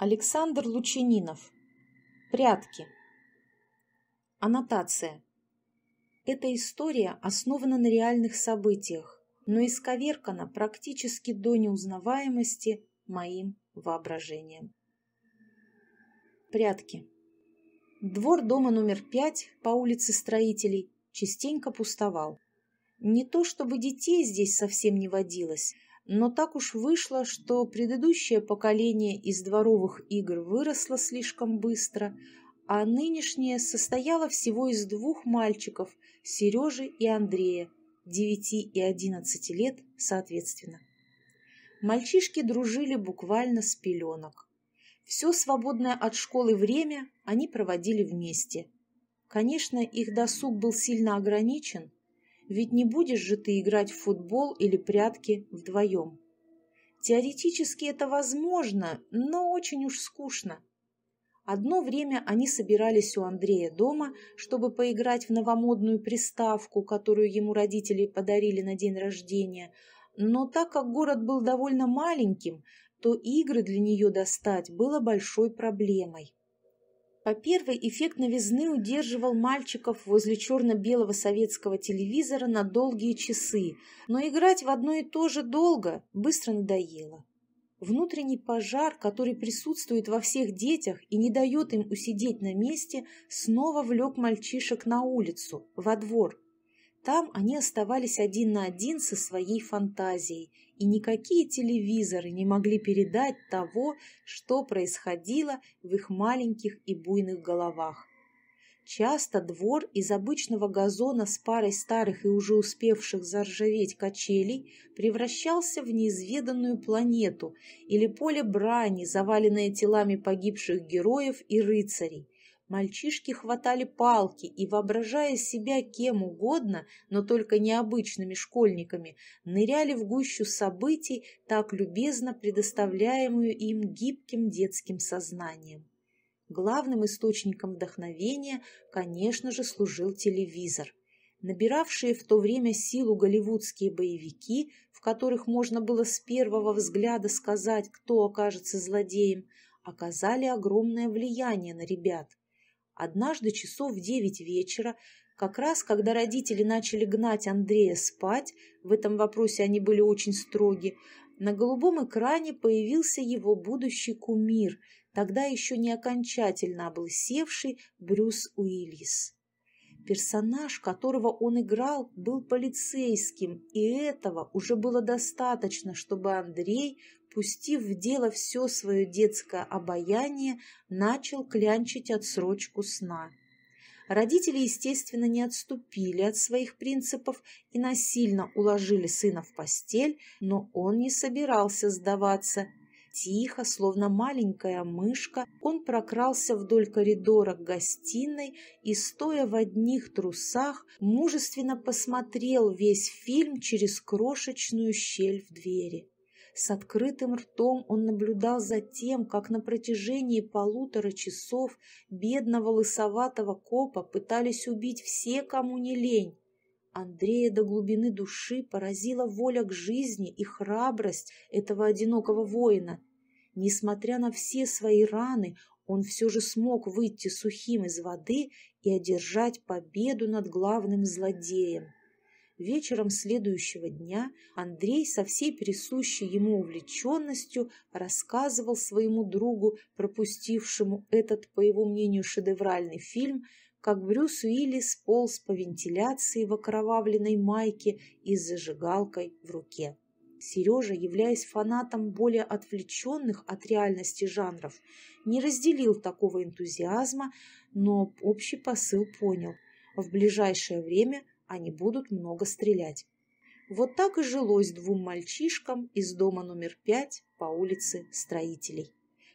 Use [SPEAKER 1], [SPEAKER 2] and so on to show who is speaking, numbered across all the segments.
[SPEAKER 1] Александр Лучининов. Прятки. Аннотация. Эта история основана на реальных событиях, но исковеркана практически до неузнаваемости моим воображением. Прятки. Двор дома номер пять по улице Строителей частенько пустовал. Не то чтобы детей здесь совсем не водилось – но так уж вышло, что предыдущее поколение из дворовых игр выросло слишком быстро, а нынешнее состояло всего из двух мальчиков – Сережи и Андрея, 9 и 11 лет соответственно. Мальчишки дружили буквально с пеленок. Все свободное от школы время они проводили вместе. Конечно, их досуг был сильно ограничен – ведь не будешь же ты играть в футбол или прятки вдвоем. Теоретически это возможно, но очень уж скучно. Одно время они собирались у Андрея дома, чтобы поиграть в новомодную приставку, которую ему родители подарили на день рождения, но так как город был довольно маленьким, то игры для нее достать было большой проблемой. По первой эффект новизны удерживал мальчиков возле черно-белого советского телевизора на долгие часы, но играть в одно и то же долго быстро надоело. Внутренний пожар, который присутствует во всех детях и не дает им усидеть на месте, снова влек мальчишек на улицу, во двор. Там они оставались один на один со своей фантазией, и никакие телевизоры не могли передать того, что происходило в их маленьких и буйных головах. Часто двор из обычного газона с парой старых и уже успевших заржаветь качелей превращался в неизведанную планету или поле брани, заваленное телами погибших героев и рыцарей, Мальчишки хватали палки и, воображая себя кем угодно, но только необычными школьниками, ныряли в гущу событий, так любезно предоставляемую им гибким детским сознанием. Главным источником вдохновения, конечно же, служил телевизор. Набиравшие в то время силу голливудские боевики, в которых можно было с первого взгляда сказать, кто окажется злодеем, оказали огромное влияние на ребят. Однажды часов в девять вечера, как раз когда родители начали гнать Андрея спать, в этом вопросе они были очень строги, на голубом экране появился его будущий кумир, тогда еще не окончательно облысевший Брюс Уиллис. Персонаж, которого он играл, был полицейским, и этого уже было достаточно, чтобы Андрей пустив в дело все свое детское обаяние, начал клянчить отсрочку сна. Родители, естественно, не отступили от своих принципов и насильно уложили сына в постель, но он не собирался сдаваться. Тихо, словно маленькая мышка, он прокрался вдоль коридора к гостиной и, стоя в одних трусах, мужественно посмотрел весь фильм через крошечную щель в двери. С открытым ртом он наблюдал за тем, как на протяжении полутора часов бедного лысоватого копа пытались убить все, кому не лень. Андрея до глубины души поразила воля к жизни и храбрость этого одинокого воина. Несмотря на все свои раны, он все же смог выйти сухим из воды и одержать победу над главным злодеем. Вечером следующего дня Андрей со всей присущей ему увлеченностью рассказывал своему другу, пропустившему этот, по его мнению, шедевральный фильм, как Брюс Уиллис полз по вентиляции в окровавленной майке и с зажигалкой в руке. Сережа, являясь фанатом более отвлеченных от реальности жанров, не разделил такого энтузиазма, но общий посыл понял. В ближайшее время – они будут много стрелять. Вот так и жилось двум мальчишкам из дома номер пять по улице Строителей.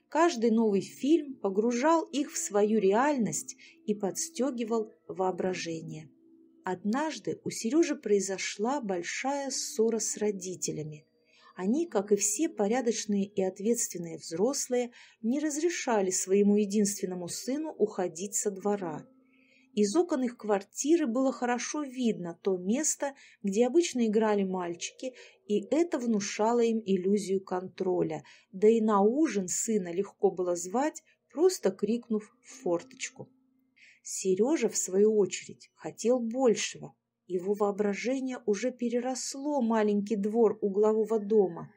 [SPEAKER 1] Каждый новый фильм погружал их в свою реальность и подстегивал воображение. Однажды у Сережи произошла большая ссора с родителями. Они, как и все порядочные и ответственные взрослые, не разрешали своему единственному сыну уходить со двора – из окон их квартиры было хорошо видно то место, где обычно играли мальчики, и это внушало им иллюзию контроля, да и на ужин сына легко было звать, просто крикнув в форточку. Сережа, в свою очередь, хотел большего. Его воображение уже переросло маленький двор углового дома.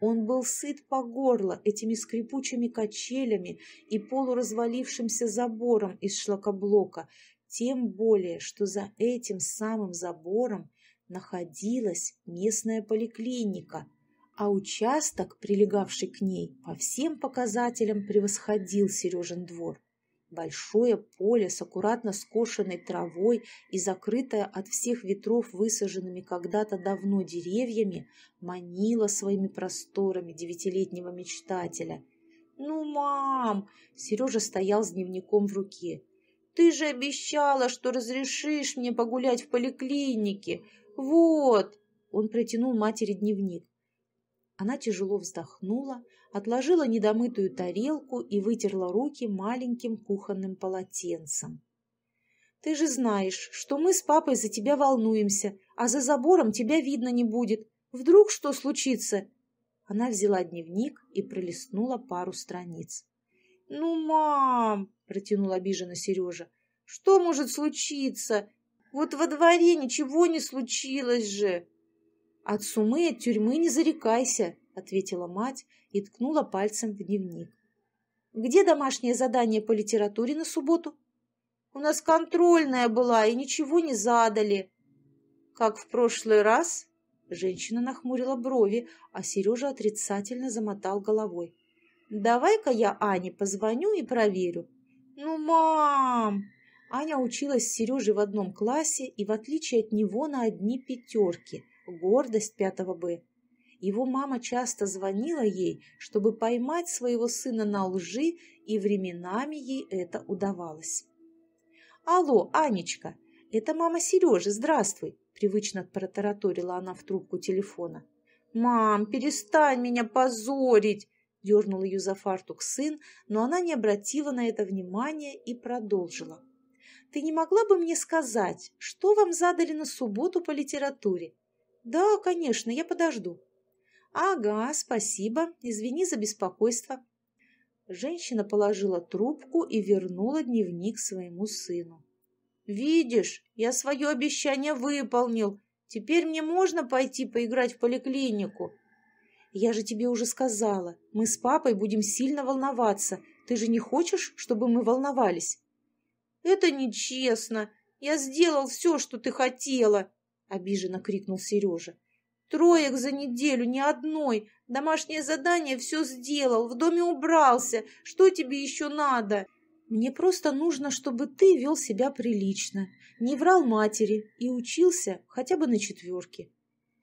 [SPEAKER 1] Он был сыт по горло этими скрипучими качелями и полуразвалившимся забором из шлакоблока, тем более, что за этим самым забором находилась местная поликлиника, а участок, прилегавший к ней, по всем показателям превосходил Сережин двор. Большое поле с аккуратно скошенной травой и закрытое от всех ветров высаженными когда-то давно деревьями манило своими просторами девятилетнего мечтателя. «Ну, мам!» — Сережа стоял с дневником в руке. «Ты же обещала, что разрешишь мне погулять в поликлинике. Вот!» Он протянул матери дневник. Она тяжело вздохнула, отложила недомытую тарелку и вытерла руки маленьким кухонным полотенцем. «Ты же знаешь, что мы с папой за тебя волнуемся, а за забором тебя видно не будет. Вдруг что случится?» Она взяла дневник и пролистнула пару страниц. «Ну, мам!» – протянул обиженно Сережа. «Что может случиться? Вот во дворе ничего не случилось же!» «От сумы от тюрьмы не зарекайся», — ответила мать и ткнула пальцем в дневник. «Где домашнее задание по литературе на субботу?» «У нас контрольная была, и ничего не задали». «Как в прошлый раз?» Женщина нахмурила брови, а Сережа отрицательно замотал головой. «Давай-ка я Ане позвоню и проверю». «Ну, мам!» Аня училась с Сережей в одном классе и, в отличие от него, на одни пятерки, гордость пятого Б. Его мама часто звонила ей, чтобы поймать своего сына на лжи, и временами ей это удавалось. «Алло, Анечка, это мама Сережи, здравствуй!» Привычно протараторила она в трубку телефона. «Мам, перестань меня позорить!» Дернул ее за фартук сын, но она не обратила на это внимания и продолжила. «Ты не могла бы мне сказать, что вам задали на субботу по литературе?» «Да, конечно, я подожду». «Ага, спасибо. Извини за беспокойство». Женщина положила трубку и вернула дневник своему сыну. «Видишь, я свое обещание выполнил. Теперь мне можно пойти поиграть в поликлинику?» «Я же тебе уже сказала, мы с папой будем сильно волноваться. Ты же не хочешь, чтобы мы волновались?» «Это нечестно. Я сделал все, что ты хотела», — обиженно крикнул Сережа. Троек за неделю, ни одной. Домашнее задание все сделал, в доме убрался. Что тебе еще надо? Мне просто нужно, чтобы ты вел себя прилично, не врал матери и учился хотя бы на четверке.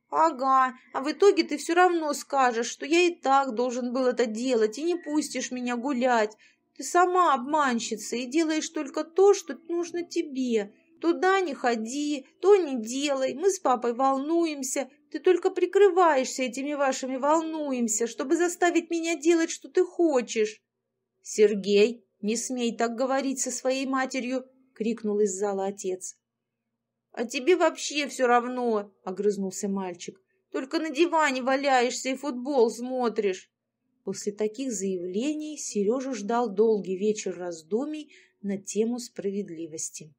[SPEAKER 1] Ага, а в итоге ты все равно скажешь, что я и так должен был это делать, и не пустишь меня гулять. Ты сама обманщица и делаешь только то, что нужно тебе. Туда не ходи, то не делай, мы с папой волнуемся, ты только прикрываешься этими вашими волнуемся, чтобы заставить меня делать, что ты хочешь. Сергей, не смей так говорить со своей матерью, крикнул из зала отец. А тебе вообще все равно, огрызнулся мальчик. Только на диване валяешься и футбол смотришь. После таких заявлений Сережу ждал долгий вечер раздумий на тему справедливости.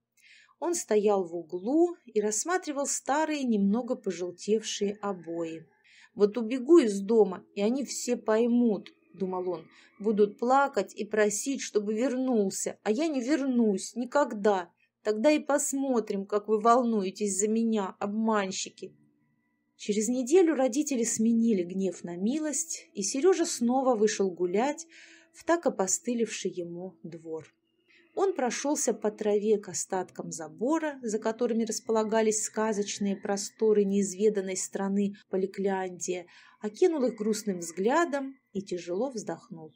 [SPEAKER 1] Он стоял в углу и рассматривал старые, немного пожелтевшие обои. «Вот убегу из дома, и они все поймут», — думал он, — «будут плакать и просить, чтобы вернулся, а я не вернусь никогда. Тогда и посмотрим, как вы волнуетесь за меня, обманщики». Через неделю родители сменили гнев на милость, и Сережа снова вышел гулять в так опостылевший ему двор. Он прошелся по траве к остаткам забора, за которыми располагались сказочные просторы неизведанной страны Поликляндия, окинул их грустным взглядом и тяжело вздохнул.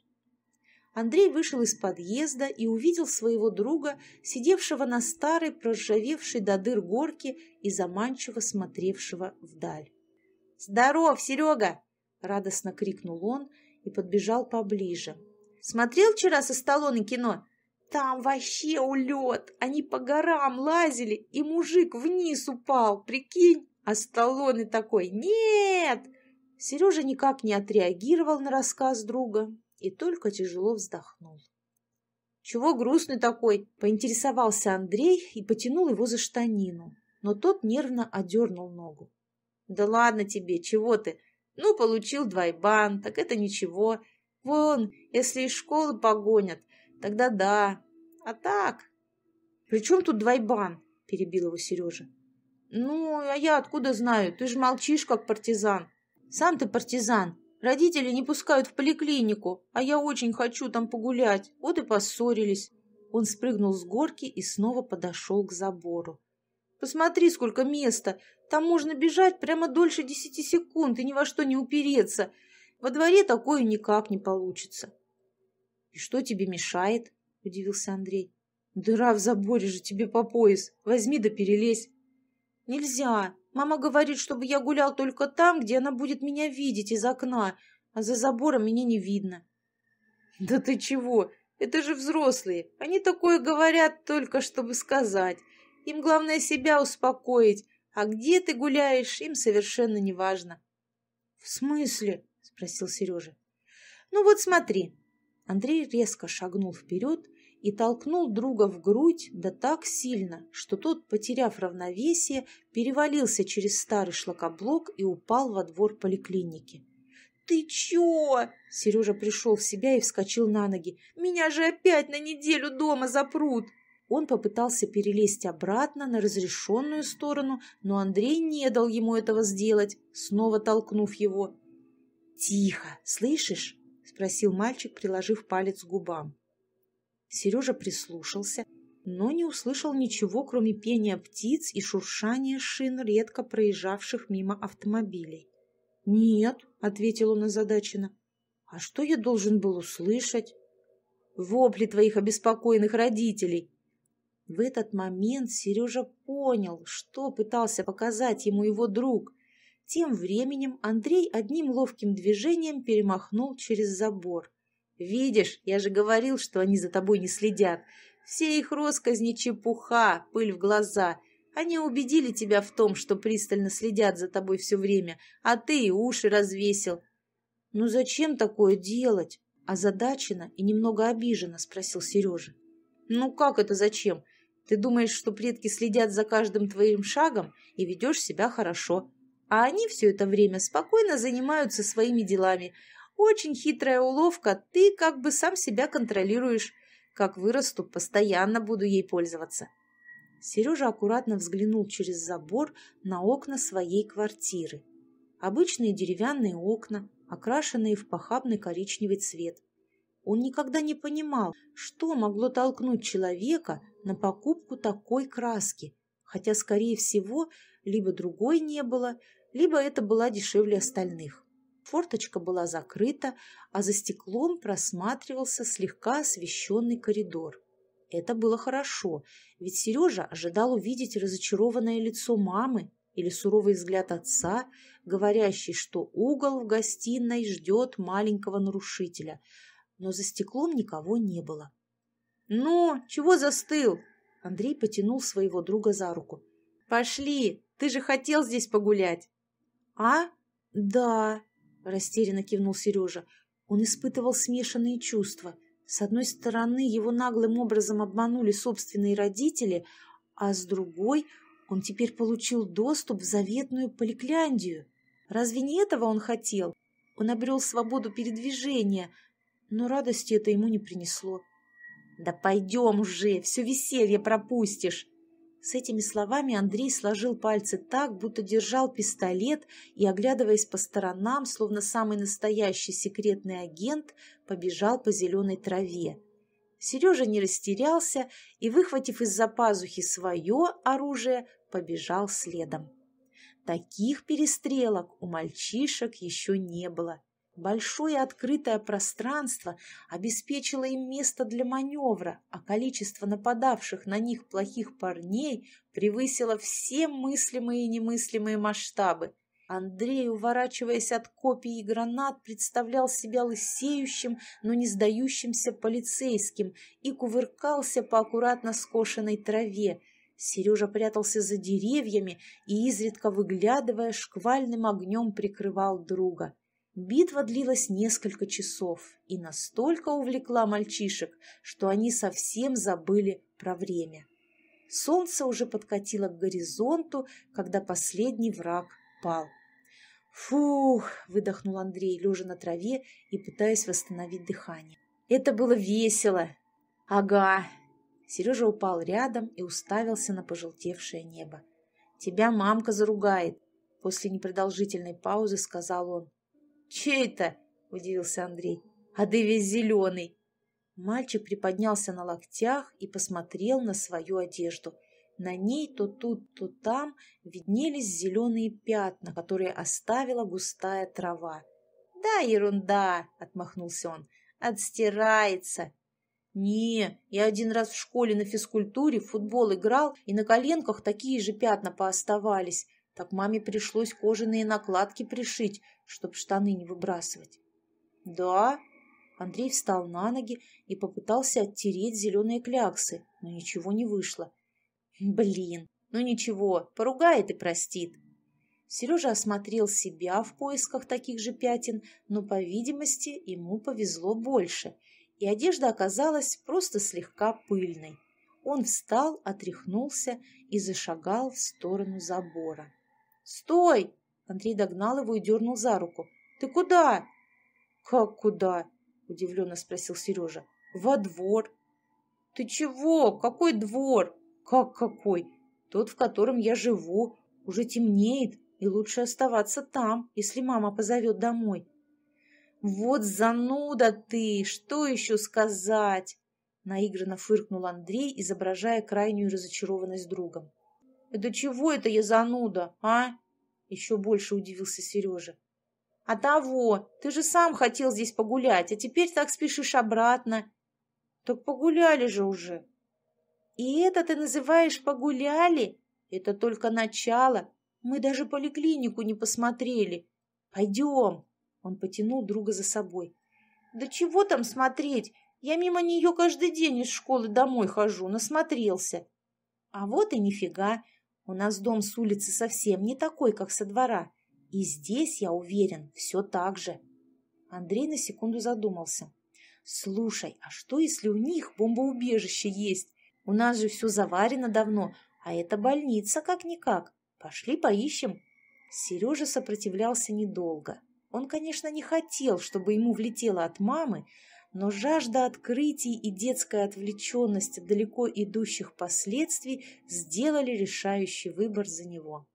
[SPEAKER 1] Андрей вышел из подъезда и увидел своего друга, сидевшего на старой, проржавевшей до дыр горке и заманчиво смотревшего вдаль. «Здоров, Серега!» — радостно крикнул он и подбежал поближе. «Смотрел вчера со Сталлоне кино?» Там вообще улет. Они по горам лазили, и мужик вниз упал, прикинь? А Сталлоне такой, нет, Сережа никак не отреагировал на рассказ друга и только тяжело вздохнул. «Чего грустный такой?» – поинтересовался Андрей и потянул его за штанину, но тот нервно одернул ногу. «Да ладно тебе, чего ты? Ну, получил двойбан, так это ничего. Вон, если из школы погонят, тогда да. А так...» «При чем тут двойбан?» – перебил его Сережа. «Ну, а я откуда знаю? Ты же молчишь, как партизан. Сам ты партизан. Родители не пускают в поликлинику, а я очень хочу там погулять. Вот и поссорились». Он спрыгнул с горки и снова подошел к забору. «Посмотри, сколько места! Там можно бежать прямо дольше десяти секунд и ни во что не упереться. Во дворе такое никак не получится». «И что тебе мешает?» – удивился Андрей. «Дыра в заборе же тебе по пояс. Возьми да перелезь». «Нельзя. Мама говорит, чтобы я гулял только там, где она будет меня видеть из окна, а за забором меня не видно». «Да ты чего? Это же взрослые. Они такое говорят только, чтобы сказать. Им главное себя успокоить, а где ты гуляешь, им совершенно не важно». «В смысле?» – спросил Сережа. «Ну вот смотри». Андрей резко шагнул вперед и толкнул друга в грудь да так сильно, что тот, потеряв равновесие, перевалился через старый шлакоблок и упал во двор поликлиники. «Ты чё?» Сережа пришел в себя и вскочил на ноги. «Меня же опять на неделю дома запрут!» Он попытался перелезть обратно на разрешенную сторону, но Андрей не дал ему этого сделать, снова толкнув его. «Тихо, слышишь?» — спросил мальчик, приложив палец к губам. Сережа прислушался, но не услышал ничего, кроме пения птиц и шуршания шин редко проезжавших мимо автомобилей. «Нет», — ответил он озадаченно. «А что я должен был услышать?» «Вопли твоих обеспокоенных родителей!» В этот момент Сережа понял, что пытался показать ему его друг. Тем временем Андрей одним ловким движением перемахнул через забор. Видишь, я же говорил, что они за тобой не следят. Все их росказни чепуха, пыль в глаза. Они убедили тебя в том, что пристально следят за тобой все время, а ты и уши развесил. Ну зачем такое делать? Озадаченно и немного обиженно спросил Сережа. Ну как это зачем? Ты думаешь, что предки следят за каждым твоим шагом и ведешь себя хорошо. А они все это время спокойно занимаются своими делами, очень хитрая уловка, ты как бы сам себя контролируешь. Как вырасту, постоянно буду ей пользоваться. Сережа аккуратно взглянул через забор на окна своей квартиры. Обычные деревянные окна, окрашенные в похабный коричневый цвет. Он никогда не понимал, что могло толкнуть человека на покупку такой краски, хотя, скорее всего, либо другой не было, либо это была дешевле остальных. Форточка была закрыта, а за стеклом просматривался слегка освещенный коридор. Это было хорошо, ведь Сережа ожидал увидеть разочарованное лицо мамы или суровый взгляд отца, говорящий, что угол в гостиной ждет маленького нарушителя, но за стеклом никого не было. «Ну, чего застыл?» Андрей потянул своего друга за руку. «Пошли, ты же хотел здесь погулять!» «А? Да!» — растерянно кивнул Сережа. Он испытывал смешанные чувства. С одной стороны, его наглым образом обманули собственные родители, а с другой он теперь получил доступ в заветную поликляндию. Разве не этого он хотел? Он обрел свободу передвижения, но радости это ему не принесло. «Да пойдем уже, все веселье пропустишь!» С этими словами Андрей сложил пальцы так, будто держал пистолет и, оглядываясь по сторонам, словно самый настоящий секретный агент, побежал по зеленой траве. Сережа не растерялся и, выхватив из-за пазухи свое оружие, побежал следом. Таких перестрелок у мальчишек еще не было. Большое открытое пространство обеспечило им место для маневра, а количество нападавших на них плохих парней превысило все мыслимые и немыслимые масштабы. Андрей, уворачиваясь от копий и гранат, представлял себя лысеющим, но не сдающимся полицейским и кувыркался по аккуратно скошенной траве. Сережа прятался за деревьями и, изредка выглядывая, шквальным огнем прикрывал друга. Битва длилась несколько часов и настолько увлекла мальчишек, что они совсем забыли про время. Солнце уже подкатило к горизонту, когда последний враг пал. «Фух!» – выдохнул Андрей, лежа на траве и пытаясь восстановить дыхание. «Это было весело!» «Ага!» Сережа упал рядом и уставился на пожелтевшее небо. «Тебя мамка заругает!» После непродолжительной паузы сказал он. «Че это?» – удивился Андрей. «А ты весь зеленый!» Мальчик приподнялся на локтях и посмотрел на свою одежду. На ней то тут, то там виднелись зеленые пятна, которые оставила густая трава. «Да, ерунда!» — отмахнулся он. «Отстирается!» «Не, я один раз в школе на физкультуре в футбол играл, и на коленках такие же пятна пооставались. Так маме пришлось кожаные накладки пришить, чтоб штаны не выбрасывать». «Да?» Андрей встал на ноги и попытался оттереть зеленые кляксы, но ничего не вышло. Блин, ну ничего, поругает и простит. Сережа осмотрел себя в поисках таких же пятен, но, по видимости, ему повезло больше, и одежда оказалась просто слегка пыльной. Он встал, отряхнулся и зашагал в сторону забора. «Стой!» — Андрей догнал его и дернул за руку. «Ты куда?» «Как куда?» — удивленно спросил Сережа. «Во двор». «Ты чего? Какой двор?» «Как какой? Тот, в котором я живу. Уже темнеет, и лучше оставаться там, если мама позовет домой». «Вот зануда ты! Что еще сказать?» Наигранно фыркнул Андрей, изображая крайнюю разочарованность другом. «Это чего это я зануда, а?» Еще больше удивился Сережа. «А того! Ты же сам хотел здесь погулять, а теперь так спешишь обратно!» «Так погуляли же уже!» И это ты называешь погуляли? Это только начало. Мы даже поликлинику не посмотрели. Пойдем. Он потянул друга за собой. Да чего там смотреть? Я мимо нее каждый день из школы домой хожу, насмотрелся. А вот и нифига. У нас дом с улицы совсем не такой, как со двора. И здесь, я уверен, все так же. Андрей на секунду задумался. Слушай, а что, если у них бомбоубежище есть? У нас же все заварено давно, а это больница как-никак. Пошли поищем». Сережа сопротивлялся недолго. Он, конечно, не хотел, чтобы ему влетело от мамы, но жажда открытий и детская отвлеченность от далеко идущих последствий сделали решающий выбор за него.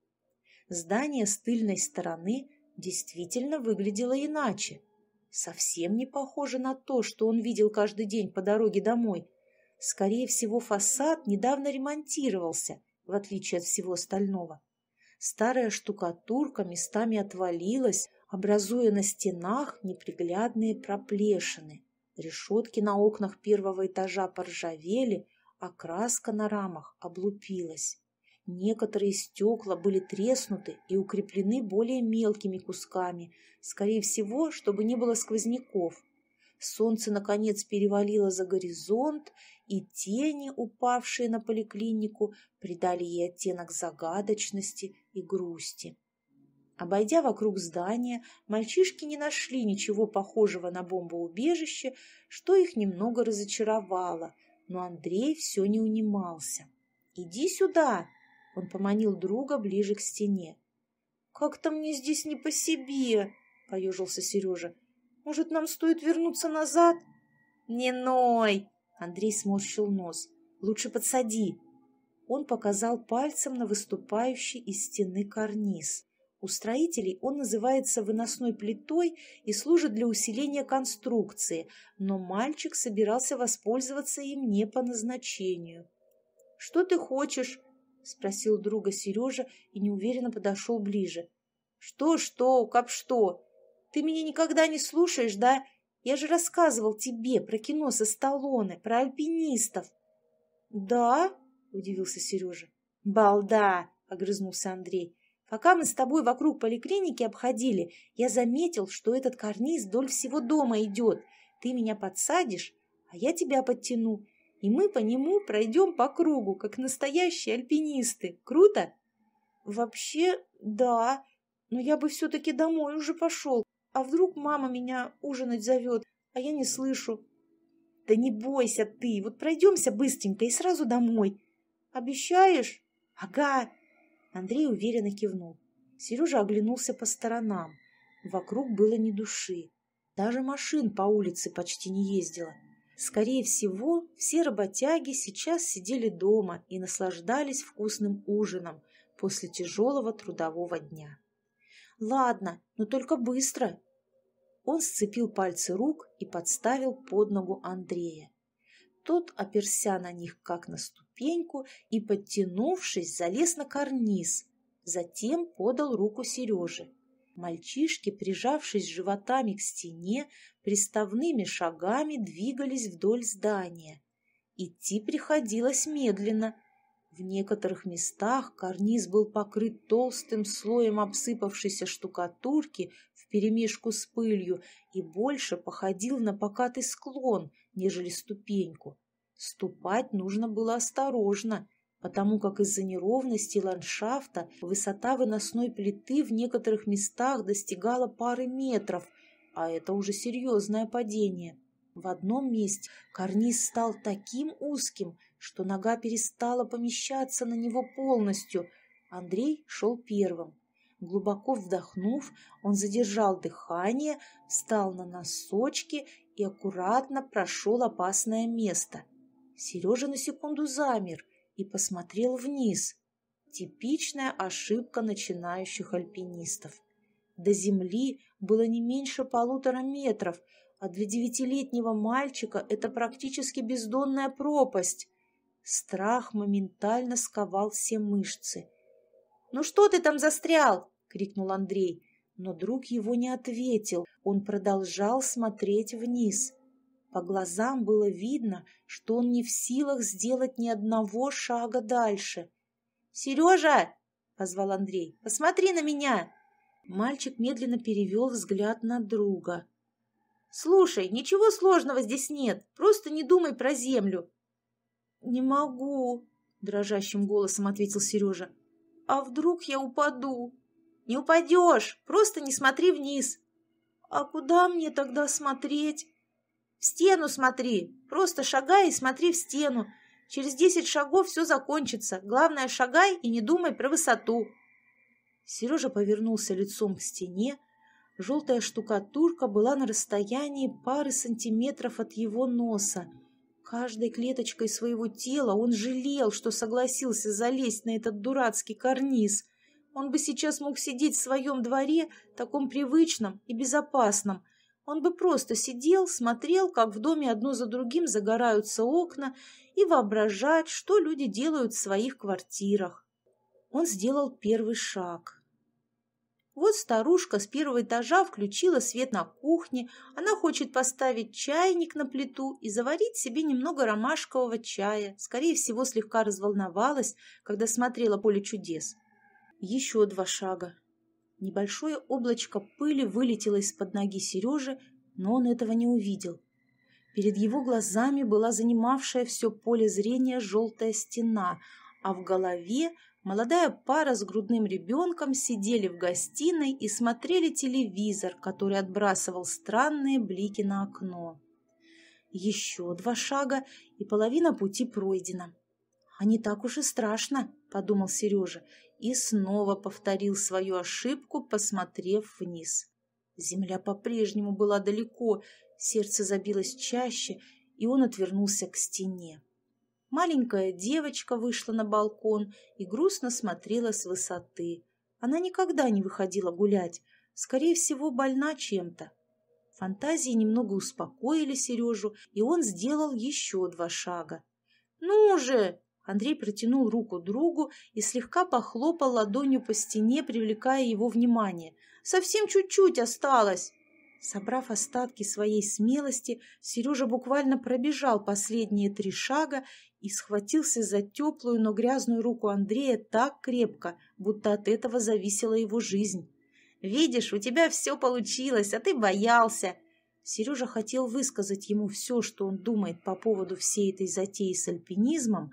[SPEAKER 1] Здание с тыльной стороны действительно выглядело иначе. Совсем не похоже на то, что он видел каждый день по дороге домой – Скорее всего, фасад недавно ремонтировался, в отличие от всего остального. Старая штукатурка местами отвалилась, образуя на стенах неприглядные проплешины. Решетки на окнах первого этажа поржавели, а краска на рамах облупилась. Некоторые стекла были треснуты и укреплены более мелкими кусками, скорее всего, чтобы не было сквозняков. Солнце, наконец, перевалило за горизонт, и тени, упавшие на поликлинику, придали ей оттенок загадочности и грусти. Обойдя вокруг здания, мальчишки не нашли ничего похожего на бомбоубежище, что их немного разочаровало, но Андрей все не унимался. «Иди сюда!» — он поманил друга ближе к стене. «Как-то мне здесь не по себе!» — поежился Сережа. «Может, нам стоит вернуться назад?» «Не ной!» Андрей сморщил нос. «Лучше подсади». Он показал пальцем на выступающий из стены карниз. У строителей он называется выносной плитой и служит для усиления конструкции, но мальчик собирался воспользоваться им не по назначению. «Что ты хочешь?» — спросил друга Сережа и неуверенно подошел ближе. «Что-что, как что? Ты меня никогда не слушаешь, да? Я же рассказывал тебе про кино со Сталлоне, про альпинистов. Да? Удивился Сережа. Балда! Огрызнулся Андрей. Пока мы с тобой вокруг поликлиники обходили, я заметил, что этот карниз вдоль всего дома идет. Ты меня подсадишь, а я тебя подтяну. и мы по нему пройдем по кругу, как настоящие альпинисты. Круто? Вообще, да, но я бы все-таки домой уже пошел. А вдруг мама меня ужинать зовет, а я не слышу? Да не бойся ты, вот пройдемся быстренько и сразу домой. Обещаешь? Ага. Андрей уверенно кивнул. Сережа оглянулся по сторонам. Вокруг было ни души. Даже машин по улице почти не ездило. Скорее всего, все работяги сейчас сидели дома и наслаждались вкусным ужином после тяжелого трудового дня. «Ладно, но только быстро!» Он сцепил пальцы рук и подставил под ногу Андрея. Тот, оперся на них как на ступеньку и, подтянувшись, залез на карниз, затем подал руку Сереже. Мальчишки, прижавшись животами к стене, приставными шагами двигались вдоль здания. Идти приходилось медленно. В некоторых местах карниз был покрыт толстым слоем обсыпавшейся штукатурки вперемешку с пылью и больше походил на покатый склон, нежели ступеньку. Ступать нужно было осторожно, потому как из-за неровности ландшафта высота выносной плиты в некоторых местах достигала пары метров, а это уже серьезное падение. В одном месте карниз стал таким узким, что нога перестала помещаться на него полностью. Андрей шел первым. Глубоко вдохнув, он задержал дыхание, встал на носочки и аккуратно прошел опасное место. Сережа на секунду замер и посмотрел вниз. Типичная ошибка начинающих альпинистов. До земли было не меньше полутора метров, а для девятилетнего мальчика это практически бездонная пропасть. Страх моментально сковал все мышцы. «Ну что ты там застрял?» — крикнул Андрей. Но друг его не ответил, он продолжал смотреть вниз. По глазам было видно, что он не в силах сделать ни одного шага дальше. «Сережа!» — позвал Андрей. «Посмотри на меня!» Мальчик медленно перевел взгляд на друга. «Слушай, ничего сложного здесь нет, просто не думай про землю». «Не могу», — дрожащим голосом ответил Сережа. «А вдруг я упаду?» «Не упадешь, просто не смотри вниз». «А куда мне тогда смотреть?» В стену смотри, просто шагай и смотри в стену. Через десять шагов все закончится. Главное, шагай и не думай про высоту. Сережа повернулся лицом к стене. Желтая штукатурка была на расстоянии пары сантиметров от его носа. Каждой клеточкой своего тела он жалел, что согласился залезть на этот дурацкий карниз. Он бы сейчас мог сидеть в своем дворе, таком привычном и безопасном, он бы просто сидел, смотрел, как в доме одно за другим загораются окна, и воображать, что люди делают в своих квартирах. Он сделал первый шаг. Вот старушка с первого этажа включила свет на кухне, она хочет поставить чайник на плиту и заварить себе немного ромашкового чая, скорее всего, слегка разволновалась, когда смотрела «Поле чудес». Еще два шага. Небольшое облачко пыли вылетело из-под ноги Сережи, но он этого не увидел. Перед его глазами была занимавшая все поле зрения желтая стена, а в голове молодая пара с грудным ребенком сидели в гостиной и смотрели телевизор, который отбрасывал странные блики на окно. Еще два шага, и половина пути пройдена. «А не так уж и страшно», — подумал Сережа, и снова повторил свою ошибку, посмотрев вниз. Земля по-прежнему была далеко, сердце забилось чаще, и он отвернулся к стене. Маленькая девочка вышла на балкон и грустно смотрела с высоты. Она никогда не выходила гулять, скорее всего, больна чем-то. Фантазии немного успокоили Сережу, и он сделал еще два шага. «Ну же!» Андрей протянул руку другу и слегка похлопал ладонью по стене, привлекая его внимание. «Совсем чуть-чуть осталось!» Собрав остатки своей смелости, Сережа буквально пробежал последние три шага и схватился за теплую, но грязную руку Андрея так крепко, будто от этого зависела его жизнь. «Видишь, у тебя все получилось, а ты боялся!» Сережа хотел высказать ему все, что он думает по поводу всей этой затеи с альпинизмом,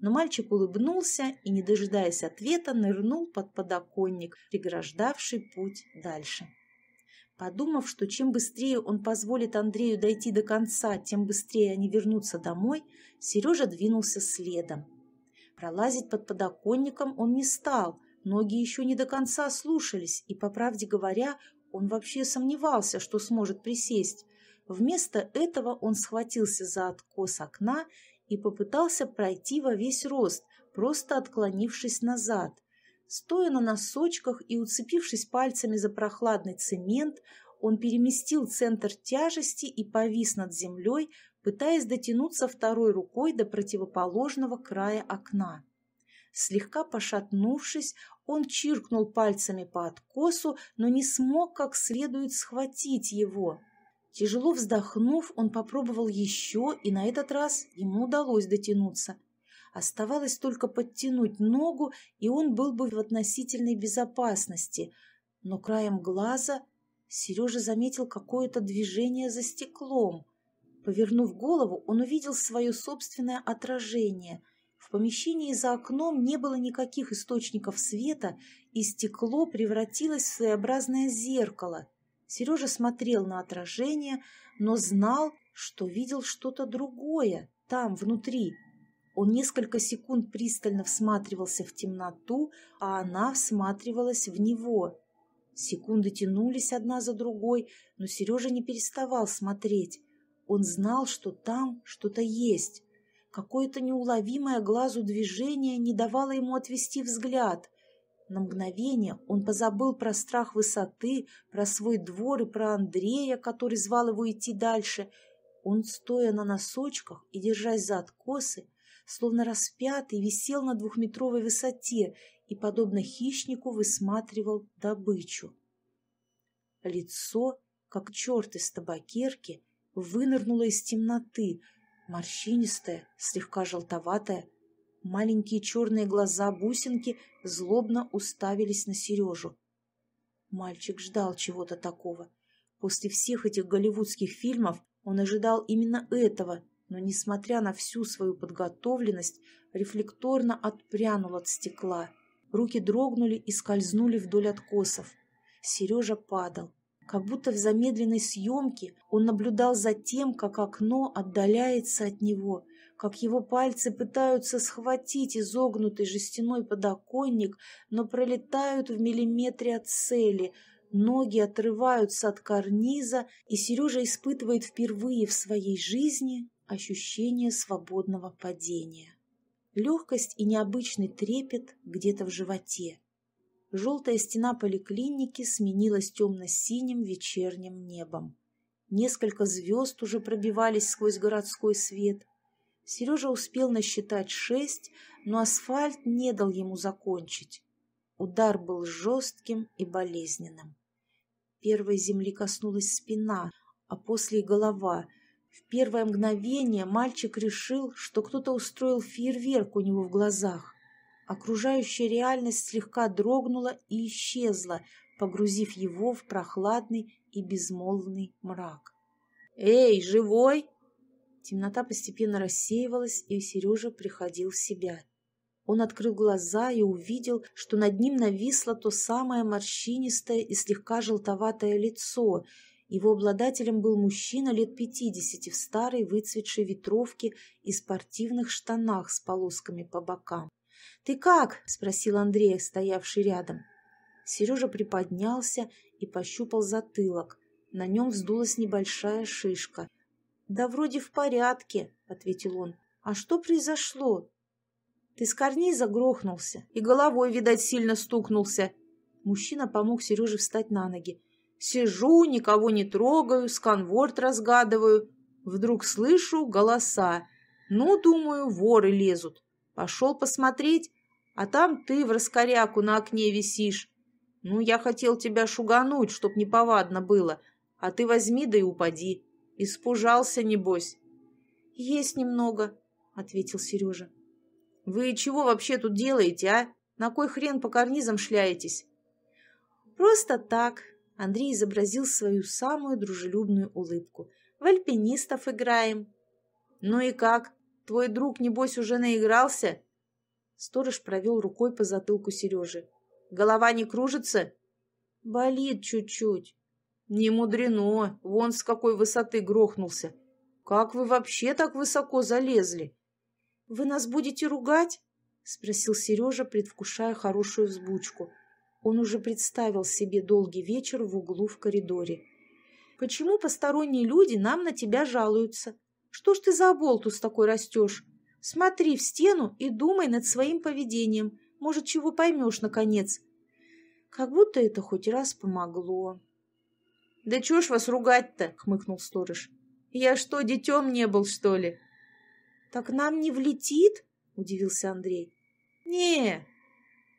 [SPEAKER 1] но мальчик улыбнулся и, не дожидаясь ответа, нырнул под подоконник, преграждавший путь дальше. Подумав, что чем быстрее он позволит Андрею дойти до конца, тем быстрее они вернутся домой, Сережа двинулся следом. Пролазить под подоконником он не стал, ноги еще не до конца слушались, и, по правде говоря, он вообще сомневался, что сможет присесть. Вместо этого он схватился за откос окна и попытался пройти во весь рост, просто отклонившись назад. Стоя на носочках и уцепившись пальцами за прохладный цемент, он переместил центр тяжести и повис над землей, пытаясь дотянуться второй рукой до противоположного края окна. Слегка пошатнувшись, он чиркнул пальцами по откосу, но не смог как следует схватить его. Тяжело вздохнув, он попробовал еще, и на этот раз ему удалось дотянуться. Оставалось только подтянуть ногу, и он был бы в относительной безопасности. Но краем глаза Сережа заметил какое-то движение за стеклом. Повернув голову, он увидел свое собственное отражение. В помещении за окном не было никаких источников света, и стекло превратилось в своеобразное зеркало – Сережа смотрел на отражение, но знал, что видел что-то другое там, внутри. Он несколько секунд пристально всматривался в темноту, а она всматривалась в него. Секунды тянулись одна за другой, но Сережа не переставал смотреть. Он знал, что там что-то есть. Какое-то неуловимое глазу движение не давало ему отвести взгляд. На мгновение он позабыл про страх высоты, про свой двор и про Андрея, который звал его идти дальше. Он, стоя на носочках и держась за откосы, словно распятый, висел на двухметровой высоте и, подобно хищнику, высматривал добычу. Лицо, как черт из табакерки, вынырнуло из темноты, морщинистое, слегка желтоватое, Маленькие черные глаза-бусинки злобно уставились на Сережу. Мальчик ждал чего-то такого. После всех этих голливудских фильмов он ожидал именно этого, но, несмотря на всю свою подготовленность, рефлекторно отпрянул от стекла. Руки дрогнули и скользнули вдоль откосов. Сережа падал. Как будто в замедленной съемке он наблюдал за тем, как окно отдаляется от него, как его пальцы пытаются схватить изогнутый жестяной подоконник, но пролетают в миллиметре от цели, ноги отрываются от карниза, и Сережа испытывает впервые в своей жизни ощущение свободного падения. Легкость и необычный трепет где-то в животе. Желтая стена поликлиники сменилась темно-синим вечерним небом. Несколько звезд уже пробивались сквозь городской свет – Сережа успел насчитать шесть, но асфальт не дал ему закончить. Удар был жестким и болезненным. Первой земли коснулась спина, а после и голова. В первое мгновение мальчик решил, что кто-то устроил фейерверк у него в глазах. Окружающая реальность слегка дрогнула и исчезла, погрузив его в прохладный и безмолвный мрак. «Эй, живой!» Темнота постепенно рассеивалась, и Сережа приходил в себя. Он открыл глаза и увидел, что над ним нависло то самое морщинистое и слегка желтоватое лицо. Его обладателем был мужчина лет пятидесяти в старой выцветшей ветровке и спортивных штанах с полосками по бокам. «Ты как?» – спросил Андрей, стоявший рядом. Сережа приподнялся и пощупал затылок. На нем вздулась небольшая шишка. «Да вроде в порядке», — ответил он. «А что произошло?» «Ты с карниза грохнулся и головой, видать, сильно стукнулся». Мужчина помог Сереже встать на ноги. «Сижу, никого не трогаю, сканворд разгадываю. Вдруг слышу голоса. Ну, думаю, воры лезут. Пошел посмотреть, а там ты в раскоряку на окне висишь. Ну, я хотел тебя шугануть, чтоб неповадно было, а ты возьми да и упади. Испужался, небось. Есть немного, ответил Сережа. Вы чего вообще тут делаете, а? На кой хрен по карнизам шляетесь? Просто так. Андрей изобразил свою самую дружелюбную улыбку. «В альпинистов играем». «Ну и как? Твой друг, небось, уже наигрался?» Сторож провел рукой по затылку Сережи. «Голова не кружится?» «Болит чуть-чуть». «Не мудрено. Вон с какой высоты грохнулся. Как вы вообще так высоко залезли?» «Вы нас будете ругать?» — спросил Сережа, предвкушая хорошую взбучку. Он уже представил себе долгий вечер в углу в коридоре. «Почему посторонние люди нам на тебя жалуются? Что ж ты за оболтус такой растешь? Смотри в стену и думай над своим поведением. Может, чего поймешь, наконец. Как будто это хоть раз помогло. — Да чего ж вас ругать-то? — хмыкнул сторож. — Я что, детем не был, что ли? — Так нам не влетит? — удивился Андрей. — Не.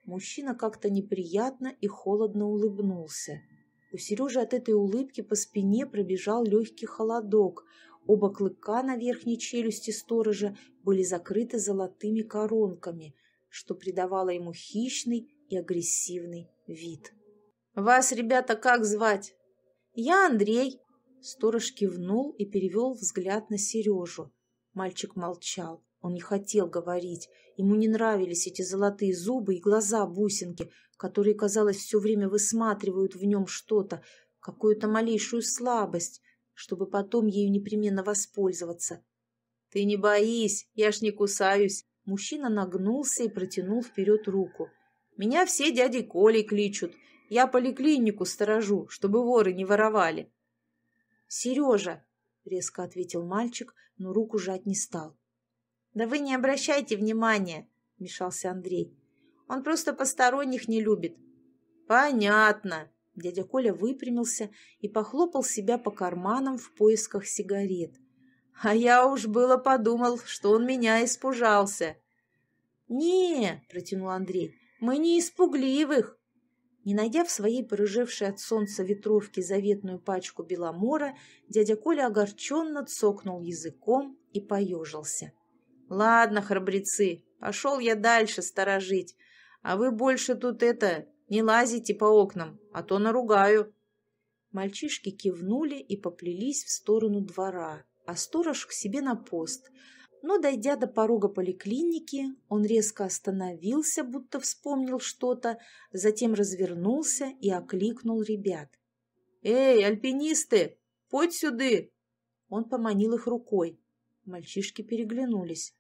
[SPEAKER 1] Мужчина как-то неприятно и холодно улыбнулся. У Сережи от этой улыбки по спине пробежал легкий холодок, Оба клыка на верхней челюсти сторожа были закрыты золотыми коронками, что придавало ему хищный и агрессивный вид. «Вас, ребята, как звать?» «Я Андрей». Сторож кивнул и перевел взгляд на Сережу. Мальчик молчал. Он не хотел говорить. Ему не нравились эти золотые зубы и глаза-бусинки, которые, казалось, все время высматривают в нем что-то, какую-то малейшую слабость, чтобы потом ею непременно воспользоваться. «Ты не боись, я ж не кусаюсь!» Мужчина нагнулся и протянул вперед руку. «Меня все дяди Колей кличут. Я поликлинику сторожу, чтобы воры не воровали». «Сережа!» — резко ответил мальчик, но руку жать не стал. «Да вы не обращайте внимания!» — мешался Андрей. «Он просто посторонних не любит». «Понятно!» Дядя Коля выпрямился и похлопал себя по карманам в поисках сигарет. А я уж было подумал, что он меня испужался. «Не», — протянул Андрей, — «мы не испугливых». Не найдя в своей порыжевшей от солнца ветровке заветную пачку беломора, дядя Коля огорченно цокнул языком и поежился. «Ладно, храбрецы, пошел я дальше сторожить, а вы больше тут это, не лазите по окнам, а то наругаю. Мальчишки кивнули и поплелись в сторону двора, а сторож к себе на пост. Но, дойдя до порога поликлиники, он резко остановился, будто вспомнил что-то, затем развернулся и окликнул ребят. «Эй, альпинисты, подь сюды!» Он поманил их рукой. Мальчишки переглянулись.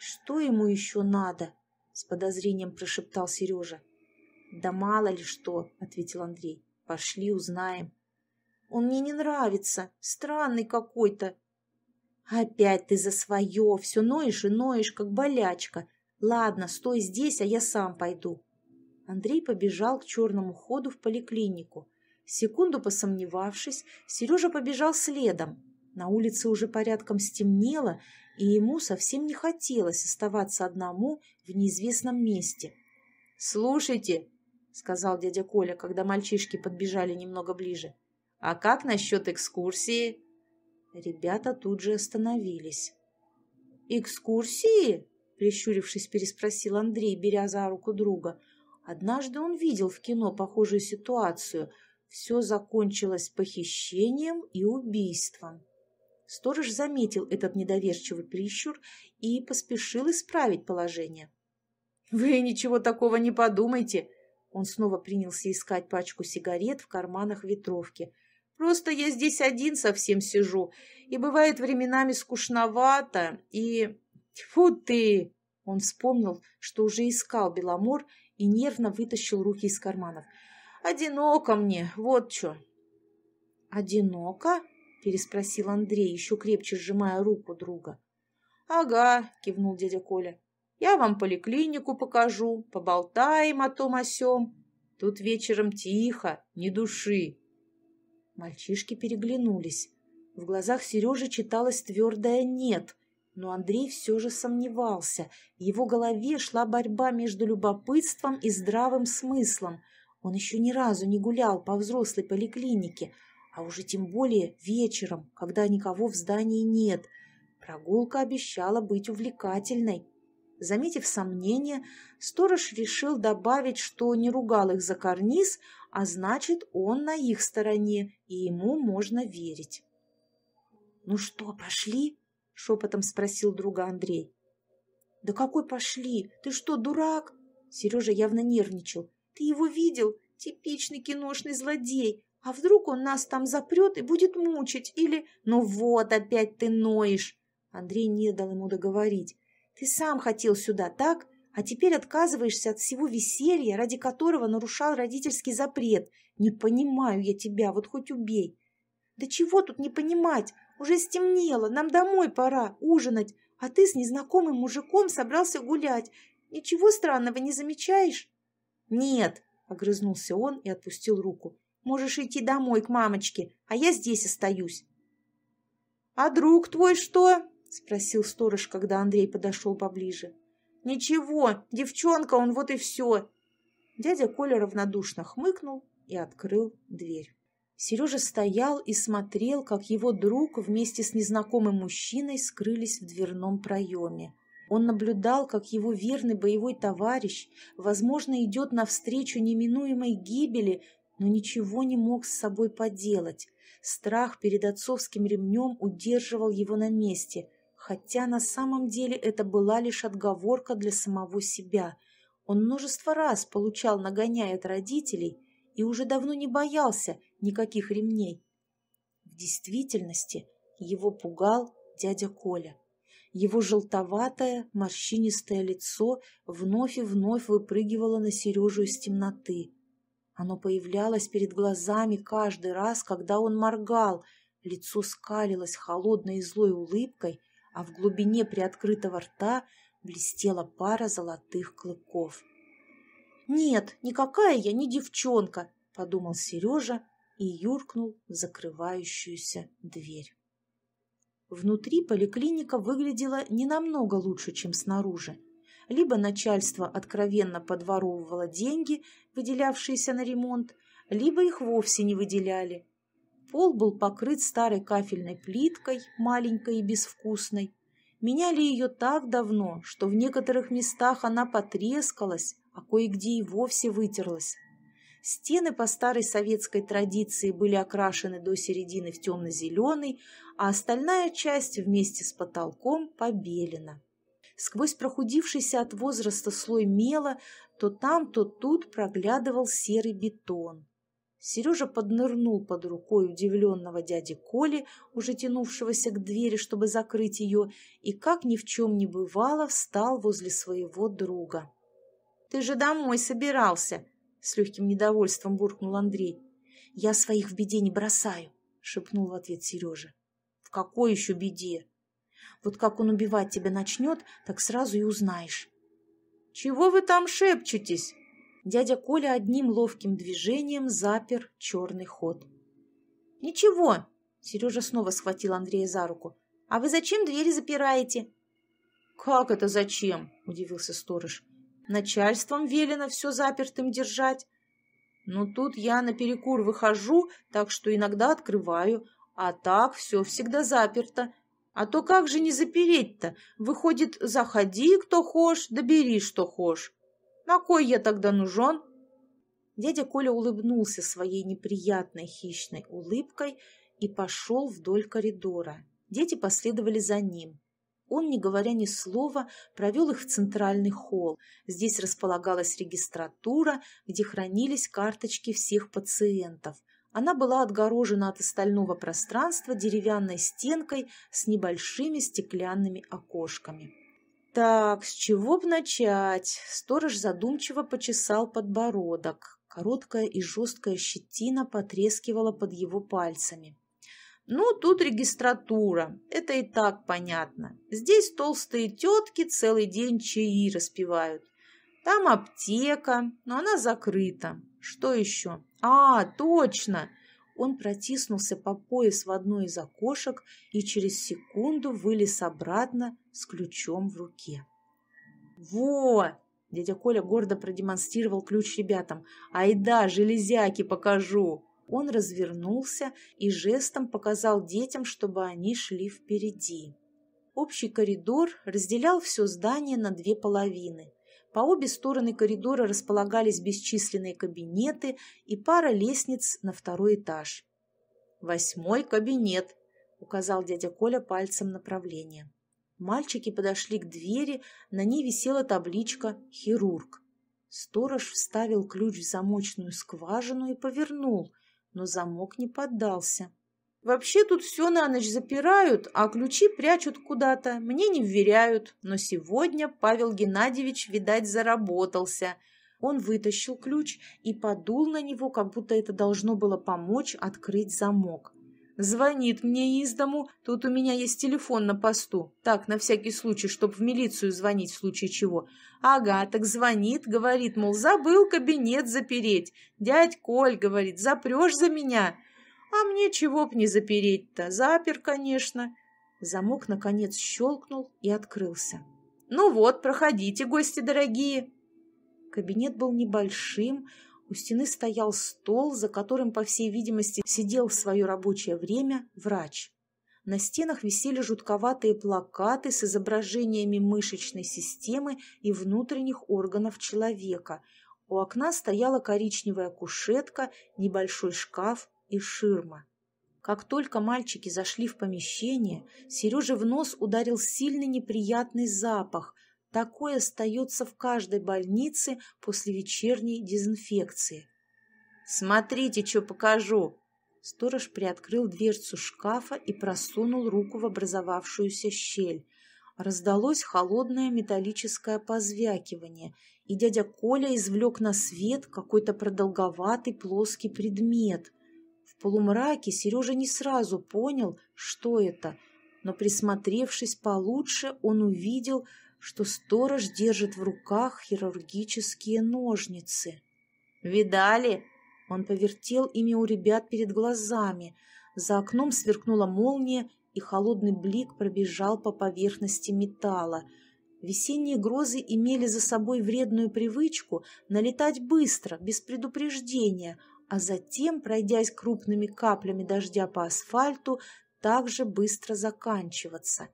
[SPEAKER 1] «Что ему еще надо?» — с подозрением прошептал Сережа. «Да мало ли что», — ответил Андрей. «Пошли, узнаем». «Он мне не нравится. Странный какой-то». «Опять ты за свое. Все ноешь и ноешь, как болячка. Ладно, стой здесь, а я сам пойду». Андрей побежал к черному ходу в поликлинику. Секунду посомневавшись, Сережа побежал следом. На улице уже порядком стемнело, и ему совсем не хотелось оставаться одному в неизвестном месте. «Слушайте», сказал дядя Коля, когда мальчишки подбежали немного ближе. «А как насчет экскурсии?» Ребята тут же остановились. «Экскурсии?» — прищурившись, переспросил Андрей, беря за руку друга. Однажды он видел в кино похожую ситуацию. Все закончилось похищением и убийством. Сторож заметил этот недоверчивый прищур и поспешил исправить положение. «Вы ничего такого не подумайте!» Он снова принялся искать пачку сигарет в карманах ветровки. «Просто я здесь один совсем сижу, и бывает временами скучновато, и... Тьфу ты!» Он вспомнил, что уже искал Беломор и нервно вытащил руки из карманов. «Одиноко мне, вот что!» «Одиноко?» — переспросил Андрей, еще крепче сжимая руку друга. «Ага», — кивнул дядя Коля. Я вам поликлинику покажу, поболтаем о том о сём. Тут вечером тихо, ни души. Мальчишки переглянулись. В глазах Сережи читалось твердое «нет», но Андрей все же сомневался. В его голове шла борьба между любопытством и здравым смыслом. Он еще ни разу не гулял по взрослой поликлинике, а уже тем более вечером, когда никого в здании нет. Прогулка обещала быть увлекательной. Заметив сомнение, сторож решил добавить, что не ругал их за карниз, а значит, он на их стороне, и ему можно верить. «Ну что, пошли?» — шепотом спросил друга Андрей. «Да какой пошли? Ты что, дурак?» Сережа явно нервничал. «Ты его видел? Типичный киношный злодей. А вдруг он нас там запрет и будет мучить? Или... Ну вот, опять ты ноешь!» Андрей не дал ему договорить. «Ты сам хотел сюда, так? А теперь отказываешься от всего веселья, ради которого нарушал родительский запрет. Не понимаю я тебя, вот хоть убей!» «Да чего тут не понимать? Уже стемнело, нам домой пора, ужинать, а ты с незнакомым мужиком собрался гулять. Ничего странного не замечаешь?» «Нет», — огрызнулся он и отпустил руку. «Можешь идти домой к мамочке, а я здесь остаюсь». «А друг твой что?» — спросил сторож, когда Андрей подошел поближе. «Ничего, девчонка он, вот и все». Дядя Коля равнодушно хмыкнул и открыл дверь. Сережа стоял и смотрел, как его друг вместе с незнакомым мужчиной скрылись в дверном проеме. Он наблюдал, как его верный боевой товарищ, возможно, идет навстречу неминуемой гибели, но ничего не мог с собой поделать. Страх перед отцовским ремнем удерживал его на месте, хотя на самом деле это была лишь отговорка для самого себя. Он множество раз получал нагоняя от родителей и уже давно не боялся, никаких ремней. В действительности его пугал дядя Коля. Его желтоватое, морщинистое лицо вновь и вновь выпрыгивало на Сережу из темноты. Оно появлялось перед глазами каждый раз, когда он моргал. Лицо скалилось холодной и злой улыбкой, а в глубине приоткрытого рта блестела пара золотых клыков. «Нет, никакая я не девчонка», — подумал Сережа и юркнул в закрывающуюся дверь. Внутри поликлиника выглядела не намного лучше, чем снаружи. Либо начальство откровенно подворовывало деньги, выделявшиеся на ремонт, либо их вовсе не выделяли. Пол был покрыт старой кафельной плиткой, маленькой и безвкусной. Меняли ее так давно, что в некоторых местах она потрескалась, а кое-где и вовсе вытерлась. Стены по старой советской традиции были окрашены до середины в темно-зеленый, а остальная часть вместе с потолком побелена. Сквозь прохудившийся от возраста слой мела то там, то тут проглядывал серый бетон. Сережа поднырнул под рукой удивленного дяди Коли, уже тянувшегося к двери, чтобы закрыть ее, и, как ни в чем не бывало, встал возле своего друга. «Ты же домой собирался!» — с легким недовольством буркнул Андрей. «Я своих в беде не бросаю», — шепнул в ответ Сережа. «В какой еще беде?» «Вот как он убивать тебя начнет, так сразу и узнаешь». «Чего вы там шепчетесь?» Дядя Коля одним ловким движением запер черный ход. «Ничего», — Сережа снова схватил Андрея за руку. «А вы зачем двери запираете?» «Как это зачем?» — удивился сторож. Начальством велено все запертым держать. Но тут я наперекур выхожу, так что иногда открываю, а так все всегда заперто. А то как же не запереть-то? Выходит, заходи, кто хошь, да что хошь. На кой я тогда нужен? Дядя Коля улыбнулся своей неприятной хищной улыбкой и пошел вдоль коридора. Дети последовали за ним. Он, не говоря ни слова, провел их в центральный холл. Здесь располагалась регистратура, где хранились карточки всех пациентов. Она была отгорожена от остального пространства деревянной стенкой с небольшими стеклянными окошками. «Так, с чего б начать?» Сторож задумчиво почесал подбородок. Короткая и жесткая щетина потрескивала под его пальцами. Ну, тут регистратура, это и так понятно. Здесь толстые тетки целый день чаи распивают. Там аптека, но она закрыта. Что еще? А, точно! Он протиснулся по пояс в одно из окошек и через секунду вылез обратно с ключом в руке. «Во!» – дядя Коля гордо продемонстрировал ключ ребятам. «Айда, железяки покажу!» Он развернулся и жестом показал детям, чтобы они шли впереди. Общий коридор разделял все здание на две половины. По обе стороны коридора располагались бесчисленные кабинеты и пара лестниц на второй этаж. «Восьмой кабинет», — указал дядя Коля пальцем направление. Мальчики подошли к двери, на ней висела табличка «Хирург». Сторож вставил ключ в замочную скважину и повернул, но замок не поддался. «Вообще тут все на ночь запирают, а ключи прячут куда-то, мне не вверяют. Но сегодня Павел Геннадьевич, видать, заработался». Он вытащил ключ и подул на него, как будто это должно было помочь открыть замок. Звонит мне из дому, тут у меня есть телефон на посту. Так, на всякий случай, чтоб в милицию звонить в случае чего. Ага, так звонит, говорит, мол, забыл кабинет запереть. Дядь Коль, говорит, запрешь за меня. А мне чего б не запереть-то? Запер, конечно. Замок, наконец, щелкнул и открылся. Ну вот, проходите, гости дорогие. Кабинет был небольшим, у стены стоял стол, за которым, по всей видимости, сидел в свое рабочее время врач. На стенах висели жутковатые плакаты с изображениями мышечной системы и внутренних органов человека. У окна стояла коричневая кушетка, небольшой шкаф и ширма. Как только мальчики зашли в помещение, Сереже в нос ударил сильный неприятный запах – такое остается в каждой больнице после вечерней дезинфекции. «Смотрите, что покажу!» Сторож приоткрыл дверцу шкафа и просунул руку в образовавшуюся щель. Раздалось холодное металлическое позвякивание, и дядя Коля извлек на свет какой-то продолговатый плоский предмет. Полумраке Сережа не сразу понял, что это, но, присмотревшись получше, он увидел, что сторож держит в руках хирургические ножницы. «Видали?» Он повертел ими у ребят перед глазами. За окном сверкнула молния, и холодный блик пробежал по поверхности металла. Весенние грозы имели за собой вредную привычку налетать быстро, без предупреждения, а затем, пройдясь крупными каплями дождя по асфальту, также быстро заканчиваться.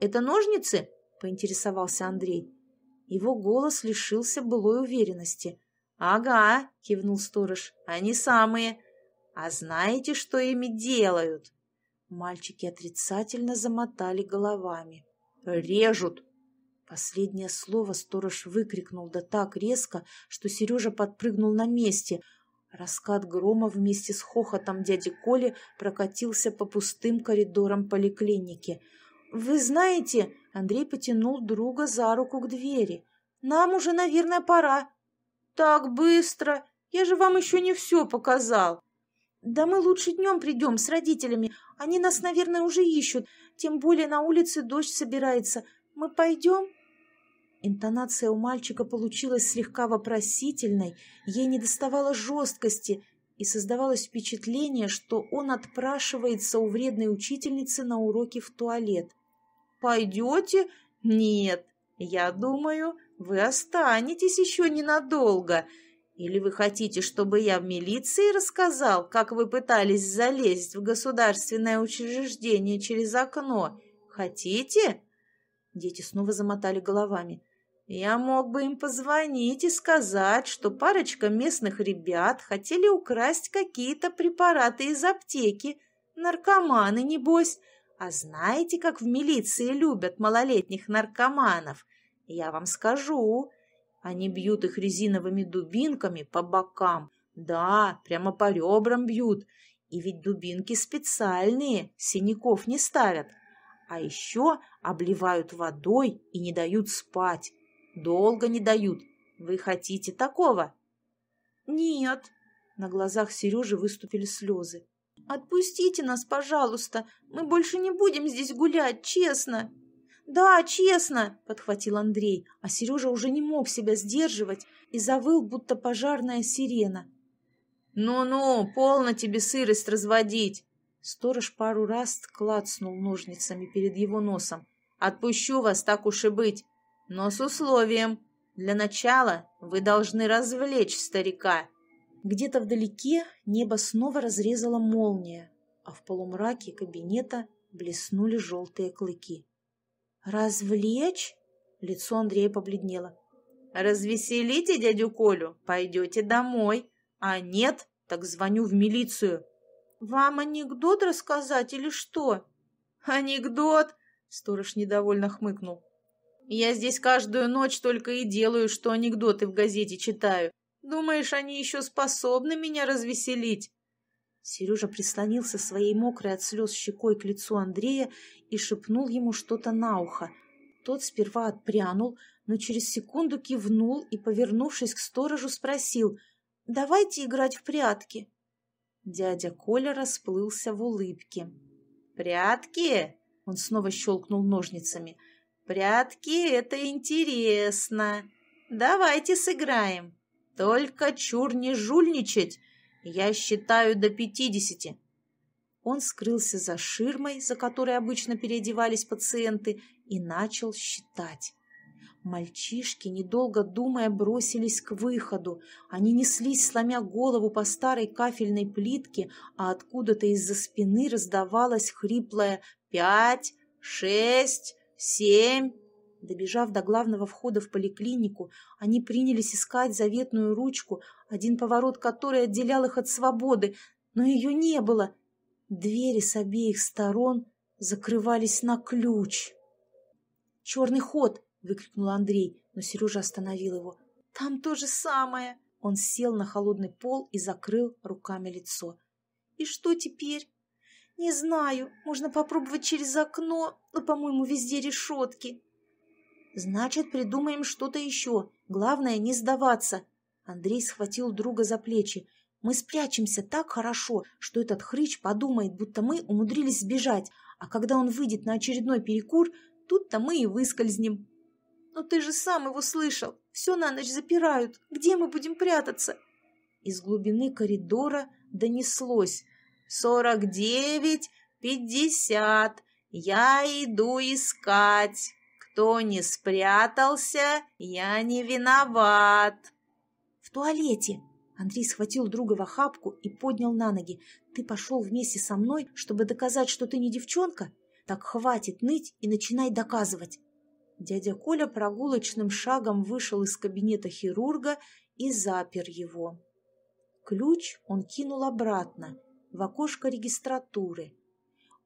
[SPEAKER 1] «Это ножницы?» поинтересовался Андрей. Его голос лишился былой уверенности. «Ага», — кивнул сторож, — «они самые. А знаете, что ими делают?» Мальчики отрицательно замотали головами. «Режут!» Последнее слово сторож выкрикнул да так резко, что Сережа подпрыгнул на месте. Раскат грома вместе с хохотом дяди Коли прокатился по пустым коридорам поликлиники. «Вы знаете...» Андрей потянул друга за руку к двери. «Нам уже, наверное, пора». «Так быстро! Я же вам еще не все показал!» «Да мы лучше днем придем с родителями. Они нас, наверное, уже ищут. Тем более на улице дождь собирается. Мы пойдем?» Интонация у мальчика получилась слегка вопросительной, ей не доставало жесткости, и создавалось впечатление, что он отпрашивается у вредной учительницы на уроке в туалет. Пойдете? Нет, я думаю, вы останетесь еще ненадолго. Или вы хотите, чтобы я в милиции рассказал, как вы пытались залезть в государственное учреждение через окно? Хотите?» Дети снова замотали головами. «Я мог бы им позвонить и сказать, что парочка местных ребят хотели украсть какие-то препараты из аптеки. Наркоманы, небось. А знаете, как в милиции любят малолетних наркоманов? Я вам скажу. Они бьют их резиновыми дубинками по бокам. Да, прямо по ребрам бьют. И ведь дубинки специальные, синяков не ставят. А еще обливают водой и не дают спать. Долго не дают. Вы хотите такого? Нет. На глазах Сережи выступили слезы. «Отпустите нас, пожалуйста! Мы больше не будем здесь гулять, честно!» «Да, честно!» – подхватил Андрей, а Сережа уже не мог себя сдерживать и завыл, будто пожарная сирена. «Ну-ну, полно тебе сырость разводить!» Сторож пару раз клацнул ножницами перед его носом. «Отпущу вас, так уж и быть, но с условием. Для начала вы должны развлечь старика». Где-то вдалеке небо снова разрезала молния, а в полумраке кабинета блеснули желтые клыки. «Развлечь?» — лицо Андрея побледнело. Развеселите дядю Колю, пойдете домой. А нет, так звоню в милицию. Вам анекдот рассказать или что? Анекдот? Сторож недовольно хмыкнул. Я здесь каждую ночь только и делаю, что анекдоты в газете читаю. Думаешь, они еще способны меня развеселить? Сережа прислонился своей мокрой от слез щекой к лицу Андрея и шепнул ему что-то на ухо. Тот сперва отпрянул, но через секунду кивнул и, повернувшись к сторожу, спросил «Давайте играть в прятки». Дядя Коля расплылся в улыбке. «Прятки?» — он снова щелкнул ножницами. «Прятки — это интересно. Давайте сыграем. Только чур не жульничать, я считаю до пятидесяти. Он скрылся за ширмой, за которой обычно переодевались пациенты, и начал считать. Мальчишки, недолго думая, бросились к выходу. Они неслись, сломя голову по старой кафельной плитке, а откуда-то из-за спины раздавалось хриплое «пять», «шесть», «семь». Добежав до главного входа в поликлинику, они принялись искать заветную ручку, один поворот которой отделял их от свободы, но ее не было. Двери с обеих сторон закрывались на ключ. «Черный ход!» — выкрикнул Андрей, но Сережа остановил его. «Там то же самое!» Он сел на холодный пол и закрыл руками лицо. «И что теперь?» «Не знаю. Можно попробовать через окно, но, по-моему, везде решетки». «Значит, придумаем что-то еще. Главное, не сдаваться». Андрей схватил друга за плечи. «Мы спрячемся так хорошо, что этот хрыч подумает, будто мы умудрились сбежать, а когда он выйдет на очередной перекур, тут-то мы и выскользнем». «Но ты же сам его слышал. Все на ночь запирают. Где мы будем прятаться?» Из глубины коридора донеслось. «Сорок девять, пятьдесят. Я иду искать». Кто не спрятался, я не виноват. В туалете. Андрей схватил друга в охапку и поднял на ноги. Ты пошел вместе со мной, чтобы доказать, что ты не девчонка? Так хватит ныть и начинай доказывать. Дядя Коля прогулочным шагом вышел из кабинета хирурга и запер его. Ключ он кинул обратно, в окошко регистратуры.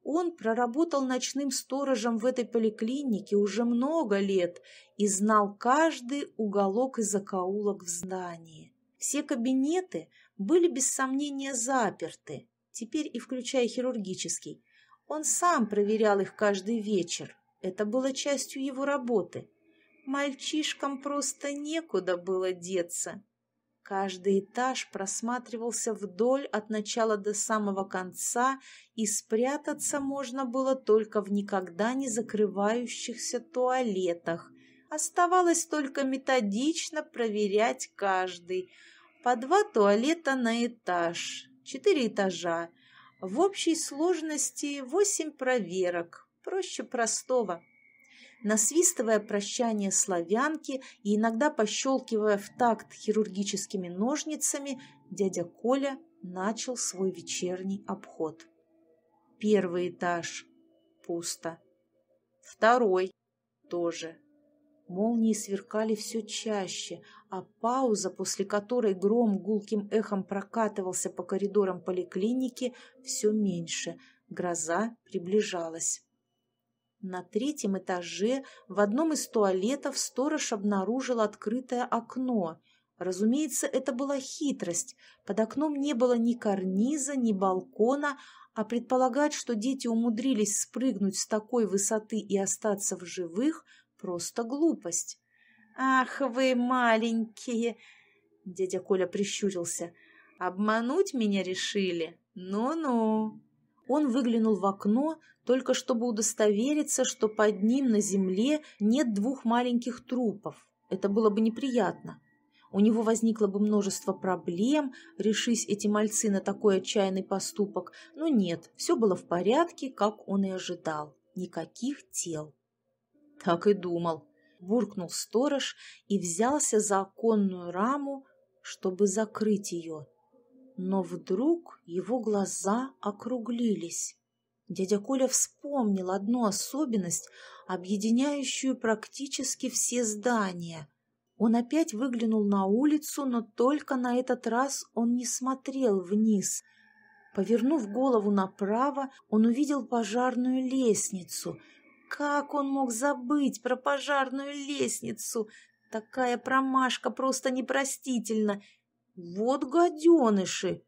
[SPEAKER 1] Он проработал ночным сторожем в этой поликлинике уже много лет и знал каждый уголок и закоулок в здании. Все кабинеты были без сомнения заперты, теперь и включая хирургический. Он сам проверял их каждый вечер. Это было частью его работы. Мальчишкам просто некуда было деться. Каждый этаж просматривался вдоль от начала до самого конца, и спрятаться можно было только в никогда не закрывающихся туалетах. Оставалось только методично проверять каждый. По два туалета на этаж, четыре этажа. В общей сложности восемь проверок, проще простого насвистывая прощание славянки и иногда пощелкивая в такт хирургическими ножницами, дядя Коля начал свой вечерний обход. Первый этаж – пусто. Второй – тоже. Молнии сверкали все чаще, а пауза, после которой гром гулким эхом прокатывался по коридорам поликлиники, все меньше. Гроза приближалась. На третьем этаже в одном из туалетов сторож обнаружил открытое окно. Разумеется, это была хитрость. Под окном не было ни карниза, ни балкона, а предполагать, что дети умудрились спрыгнуть с такой высоты и остаться в живых, просто глупость. «Ах вы маленькие!» — дядя Коля прищурился. «Обмануть меня решили? Ну-ну!» Он выглянул в окно, только чтобы удостовериться, что под ним на земле нет двух маленьких трупов. Это было бы неприятно. У него возникло бы множество проблем, решись эти мальцы на такой отчаянный поступок, но нет, все было в порядке, как он и ожидал. Никаких тел. Так и думал. Буркнул сторож и взялся за оконную раму, чтобы закрыть ее. Но вдруг его глаза округлились. Дядя Коля вспомнил одну особенность, объединяющую практически все здания. Он опять выглянул на улицу, но только на этот раз он не смотрел вниз. Повернув голову направо, он увидел пожарную лестницу. Как он мог забыть про пожарную лестницу? Такая промашка просто непростительна. Вот гаденыши!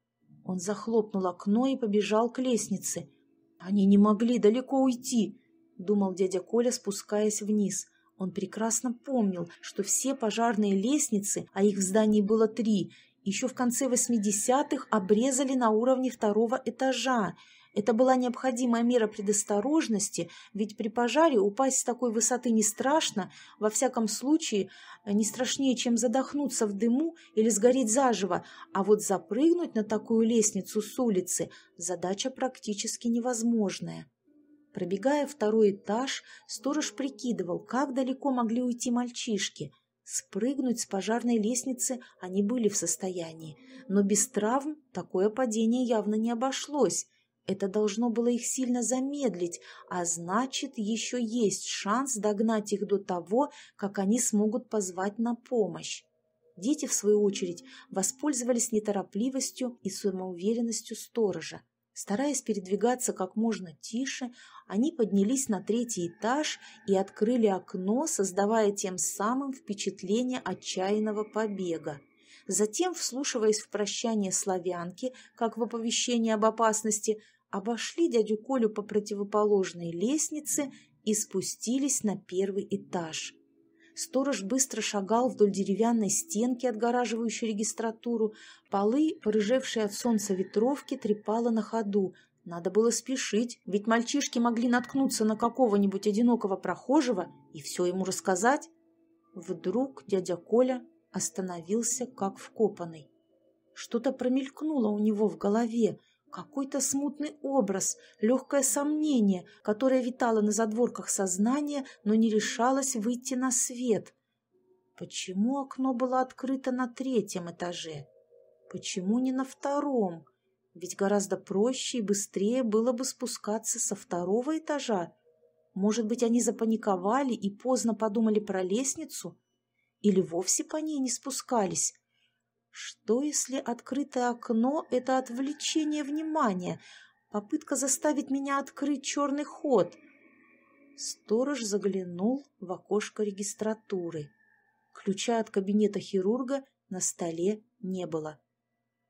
[SPEAKER 1] Он захлопнул окно и побежал к лестнице. Они не могли далеко уйти, думал дядя Коля, спускаясь вниз. Он прекрасно помнил, что все пожарные лестницы, а их в здании было три, еще в конце 80-х обрезали на уровне второго этажа. Это была необходимая мера предосторожности, ведь при пожаре упасть с такой высоты не страшно, во всяком случае не страшнее, чем задохнуться в дыму или сгореть заживо, а вот запрыгнуть на такую лестницу с улицы – задача практически невозможная. Пробегая второй этаж, сторож прикидывал, как далеко могли уйти мальчишки. Спрыгнуть с пожарной лестницы они были в состоянии, но без травм такое падение явно не обошлось. Это должно было их сильно замедлить, а значит, еще есть шанс догнать их до того, как они смогут позвать на помощь. Дети, в свою очередь, воспользовались неторопливостью и самоуверенностью сторожа. Стараясь передвигаться как можно тише, они поднялись на третий этаж и открыли окно, создавая тем самым впечатление отчаянного побега. Затем, вслушиваясь в прощание славянки, как в оповещение об опасности, обошли дядю Колю по противоположной лестнице и спустились на первый этаж. Сторож быстро шагал вдоль деревянной стенки, отгораживающей регистратуру. Полы, порыжевшие от солнца ветровки, трепало на ходу. Надо было спешить, ведь мальчишки могли наткнуться на какого-нибудь одинокого прохожего и все ему рассказать. Вдруг дядя Коля остановился, как вкопанный. Что-то промелькнуло у него в голове, какой-то смутный образ, легкое сомнение, которое витало на задворках сознания, но не решалось выйти на свет. Почему окно было открыто на третьем этаже? Почему не на втором? Ведь гораздо проще и быстрее было бы спускаться со второго этажа. Может быть, они запаниковали и поздно подумали про лестницу? Или вовсе по ней не спускались? Что, если открытое окно — это отвлечение внимания, попытка заставить меня открыть черный ход? Сторож заглянул в окошко регистратуры. Ключа от кабинета хирурга на столе не было.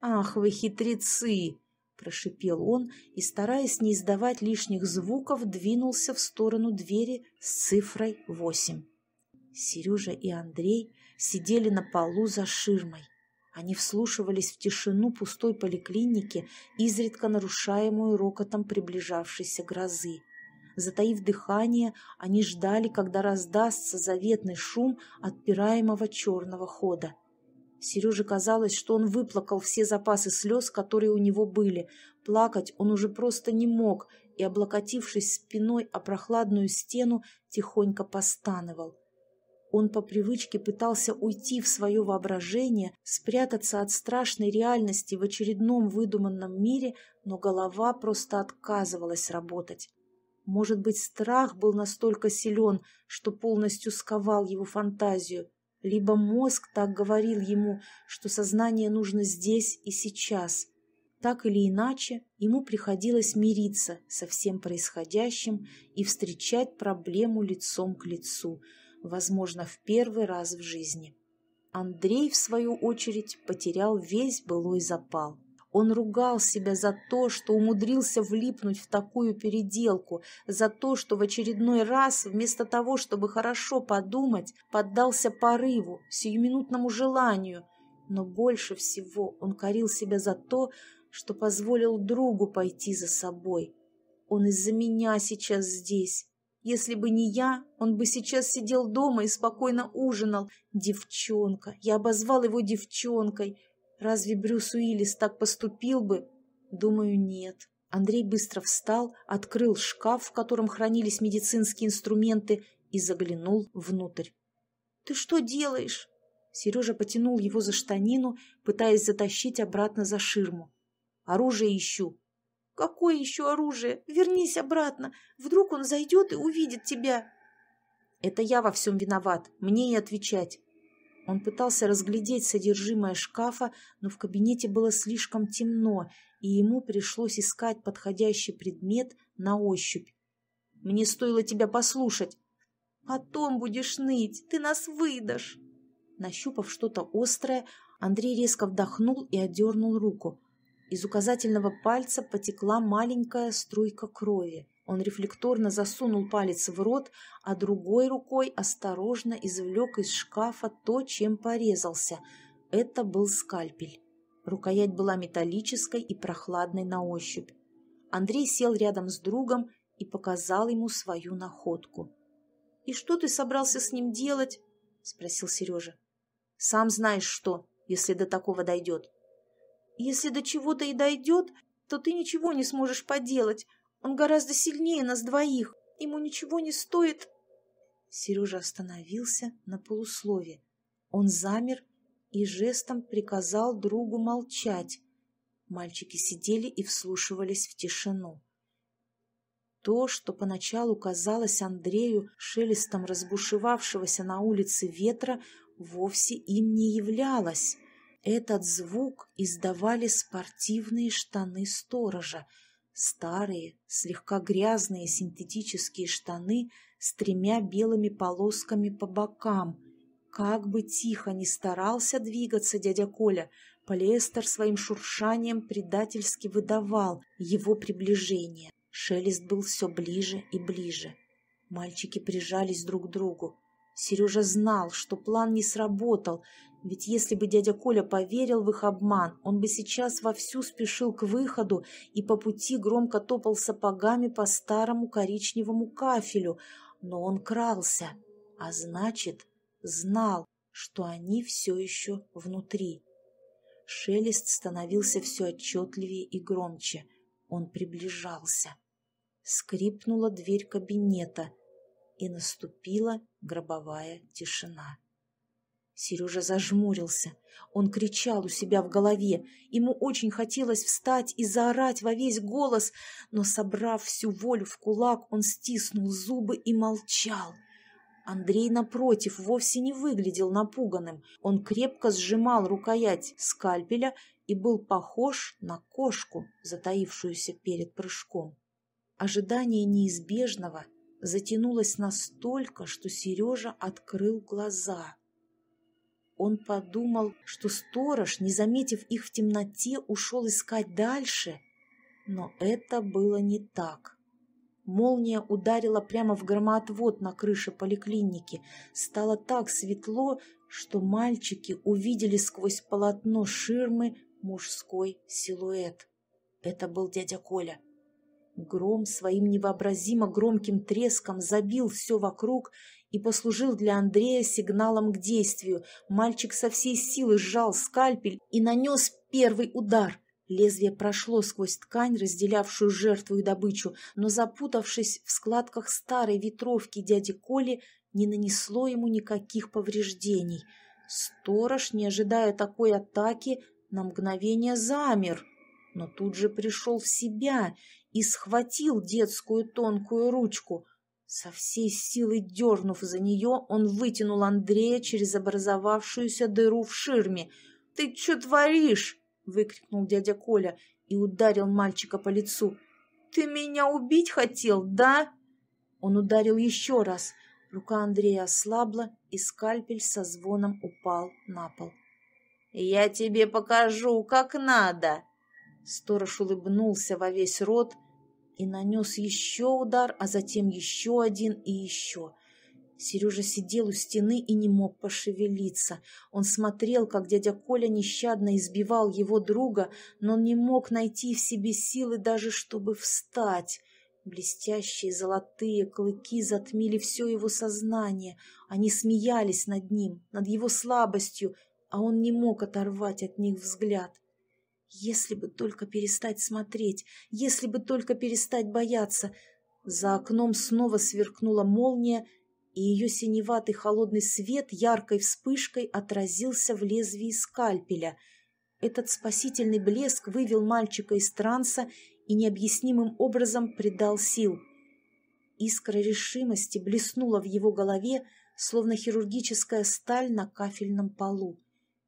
[SPEAKER 1] «Ах вы хитрецы!» – прошипел он и, стараясь не издавать лишних звуков, двинулся в сторону двери с цифрой восемь. Сережа и Андрей сидели на полу за ширмой. Они вслушивались в тишину пустой поликлиники, изредка нарушаемую рокотом приближавшейся грозы. Затаив дыхание, они ждали, когда раздастся заветный шум отпираемого черного хода. Сереже казалось, что он выплакал все запасы слез, которые у него были. Плакать он уже просто не мог и, облокотившись спиной о прохладную стену, тихонько постановал. Он по привычке пытался уйти в свое воображение, спрятаться от страшной реальности в очередном выдуманном мире, но голова просто отказывалась работать. Может быть, страх был настолько силен, что полностью сковал его фантазию, либо мозг так говорил ему, что сознание нужно здесь и сейчас. Так или иначе, ему приходилось мириться со всем происходящим и встречать проблему лицом к лицу – возможно, в первый раз в жизни. Андрей, в свою очередь, потерял весь былой запал. Он ругал себя за то, что умудрился влипнуть в такую переделку, за то, что в очередной раз, вместо того, чтобы хорошо подумать, поддался порыву, сиюминутному желанию. Но больше всего он корил себя за то, что позволил другу пойти за собой. Он из-за меня сейчас здесь, если бы не я, он бы сейчас сидел дома и спокойно ужинал. Девчонка. Я обозвал его девчонкой. Разве Брюс Уиллис так поступил бы? Думаю, нет. Андрей быстро встал, открыл шкаф, в котором хранились медицинские инструменты, и заглянул внутрь. «Ты что делаешь?» Сережа потянул его за штанину, пытаясь затащить обратно за ширму. «Оружие ищу», «Какое еще оружие? Вернись обратно. Вдруг он зайдет и увидит тебя». «Это я во всем виноват. Мне и отвечать». Он пытался разглядеть содержимое шкафа, но в кабинете было слишком темно, и ему пришлось искать подходящий предмет на ощупь. «Мне стоило тебя послушать». «Потом будешь ныть, ты нас выдашь». Нащупав что-то острое, Андрей резко вдохнул и отдернул руку. Из указательного пальца потекла маленькая струйка крови. Он рефлекторно засунул палец в рот, а другой рукой осторожно извлек из шкафа то, чем порезался. Это был скальпель. Рукоять была металлической и прохладной на ощупь. Андрей сел рядом с другом и показал ему свою находку. «И что ты собрался с ним делать?» — спросил Сережа. «Сам знаешь что, если до такого дойдет». «Если до чего-то и дойдет, то ты ничего не сможешь поделать. Он гораздо сильнее нас двоих. Ему ничего не стоит. Сережа остановился на полуслове. Он замер и жестом приказал другу молчать. Мальчики сидели и вслушивались в тишину. То, что поначалу казалось Андрею шелестом разбушевавшегося на улице ветра, вовсе им не являлось. Этот звук издавали спортивные штаны сторожа — Старые, слегка грязные синтетические штаны с тремя белыми полосками по бокам. Как бы тихо ни старался двигаться дядя Коля, полиэстер своим шуршанием предательски выдавал его приближение. Шелест был все ближе и ближе. Мальчики прижались друг к другу. Сережа знал, что план не сработал, ведь если бы дядя Коля поверил в их обман, он бы сейчас вовсю спешил к выходу и по пути громко топал сапогами по старому коричневому кафелю, но он крался, а значит, знал, что они все еще внутри. Шелест становился все отчетливее и громче. Он приближался. Скрипнула дверь кабинета, и наступила гробовая тишина. Сережа зажмурился. Он кричал у себя в голове. Ему очень хотелось встать и заорать во весь голос, но, собрав всю волю в кулак, он стиснул зубы и молчал. Андрей, напротив, вовсе не выглядел напуганным. Он крепко сжимал рукоять скальпеля и был похож на кошку, затаившуюся перед прыжком. Ожидание неизбежного затянулось настолько, что Сережа открыл глаза — он подумал, что сторож, не заметив их в темноте, ушел искать дальше. Но это было не так. Молния ударила прямо в громоотвод на крыше поликлиники. Стало так светло, что мальчики увидели сквозь полотно ширмы мужской силуэт. Это был дядя Коля. Гром своим невообразимо громким треском забил все вокруг и послужил для Андрея сигналом к действию. Мальчик со всей силы сжал скальпель и нанес первый удар. Лезвие прошло сквозь ткань, разделявшую жертву и добычу, но, запутавшись в складках старой ветровки дяди Коли, не нанесло ему никаких повреждений. Сторож, не ожидая такой атаки, на мгновение замер, но тут же пришел в себя и схватил детскую тонкую ручку. Со всей силы дернув за нее, он вытянул Андрея через образовавшуюся дыру в ширме. «Ты что творишь?» — выкрикнул дядя Коля и ударил мальчика по лицу. «Ты меня убить хотел, да?» Он ударил еще раз. Рука Андрея ослабла, и скальпель со звоном упал на пол. «Я тебе покажу, как надо!» Сторож улыбнулся во весь рот, — и нанес еще удар, а затем еще один и еще. Сережа сидел у стены и не мог пошевелиться. Он смотрел, как дядя Коля нещадно избивал его друга, но не мог найти в себе силы даже, чтобы встать. Блестящие золотые клыки затмили все его сознание. Они смеялись над ним, над его слабостью, а он не мог оторвать от них взгляд. Если бы только перестать смотреть, если бы только перестать бояться. За окном снова сверкнула молния, и ее синеватый холодный свет яркой вспышкой отразился в лезвии скальпеля. Этот спасительный блеск вывел мальчика из транса и необъяснимым образом придал сил. Искра решимости блеснула в его голове, словно хирургическая сталь на кафельном полу.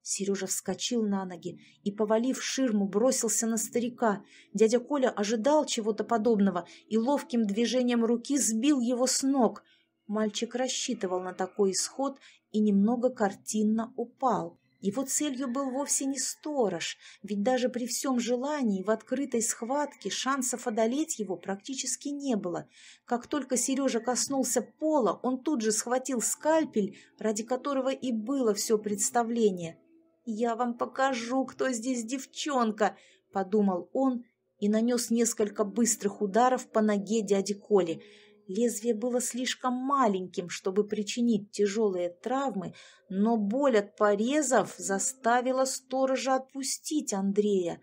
[SPEAKER 1] Сережа вскочил на ноги и, повалив ширму, бросился на старика. Дядя Коля ожидал чего-то подобного и ловким движением руки сбил его с ног. Мальчик рассчитывал на такой исход и немного картинно упал. Его целью был вовсе не сторож, ведь даже при всем желании в открытой схватке шансов одолеть его практически не было. Как только Сережа коснулся пола, он тут же схватил скальпель, ради которого и было все представление. «Я вам покажу, кто здесь девчонка!» — подумал он и нанес несколько быстрых ударов по ноге дяди Коли — Лезвие было слишком маленьким, чтобы причинить тяжелые травмы, но боль от порезов заставила сторожа отпустить Андрея.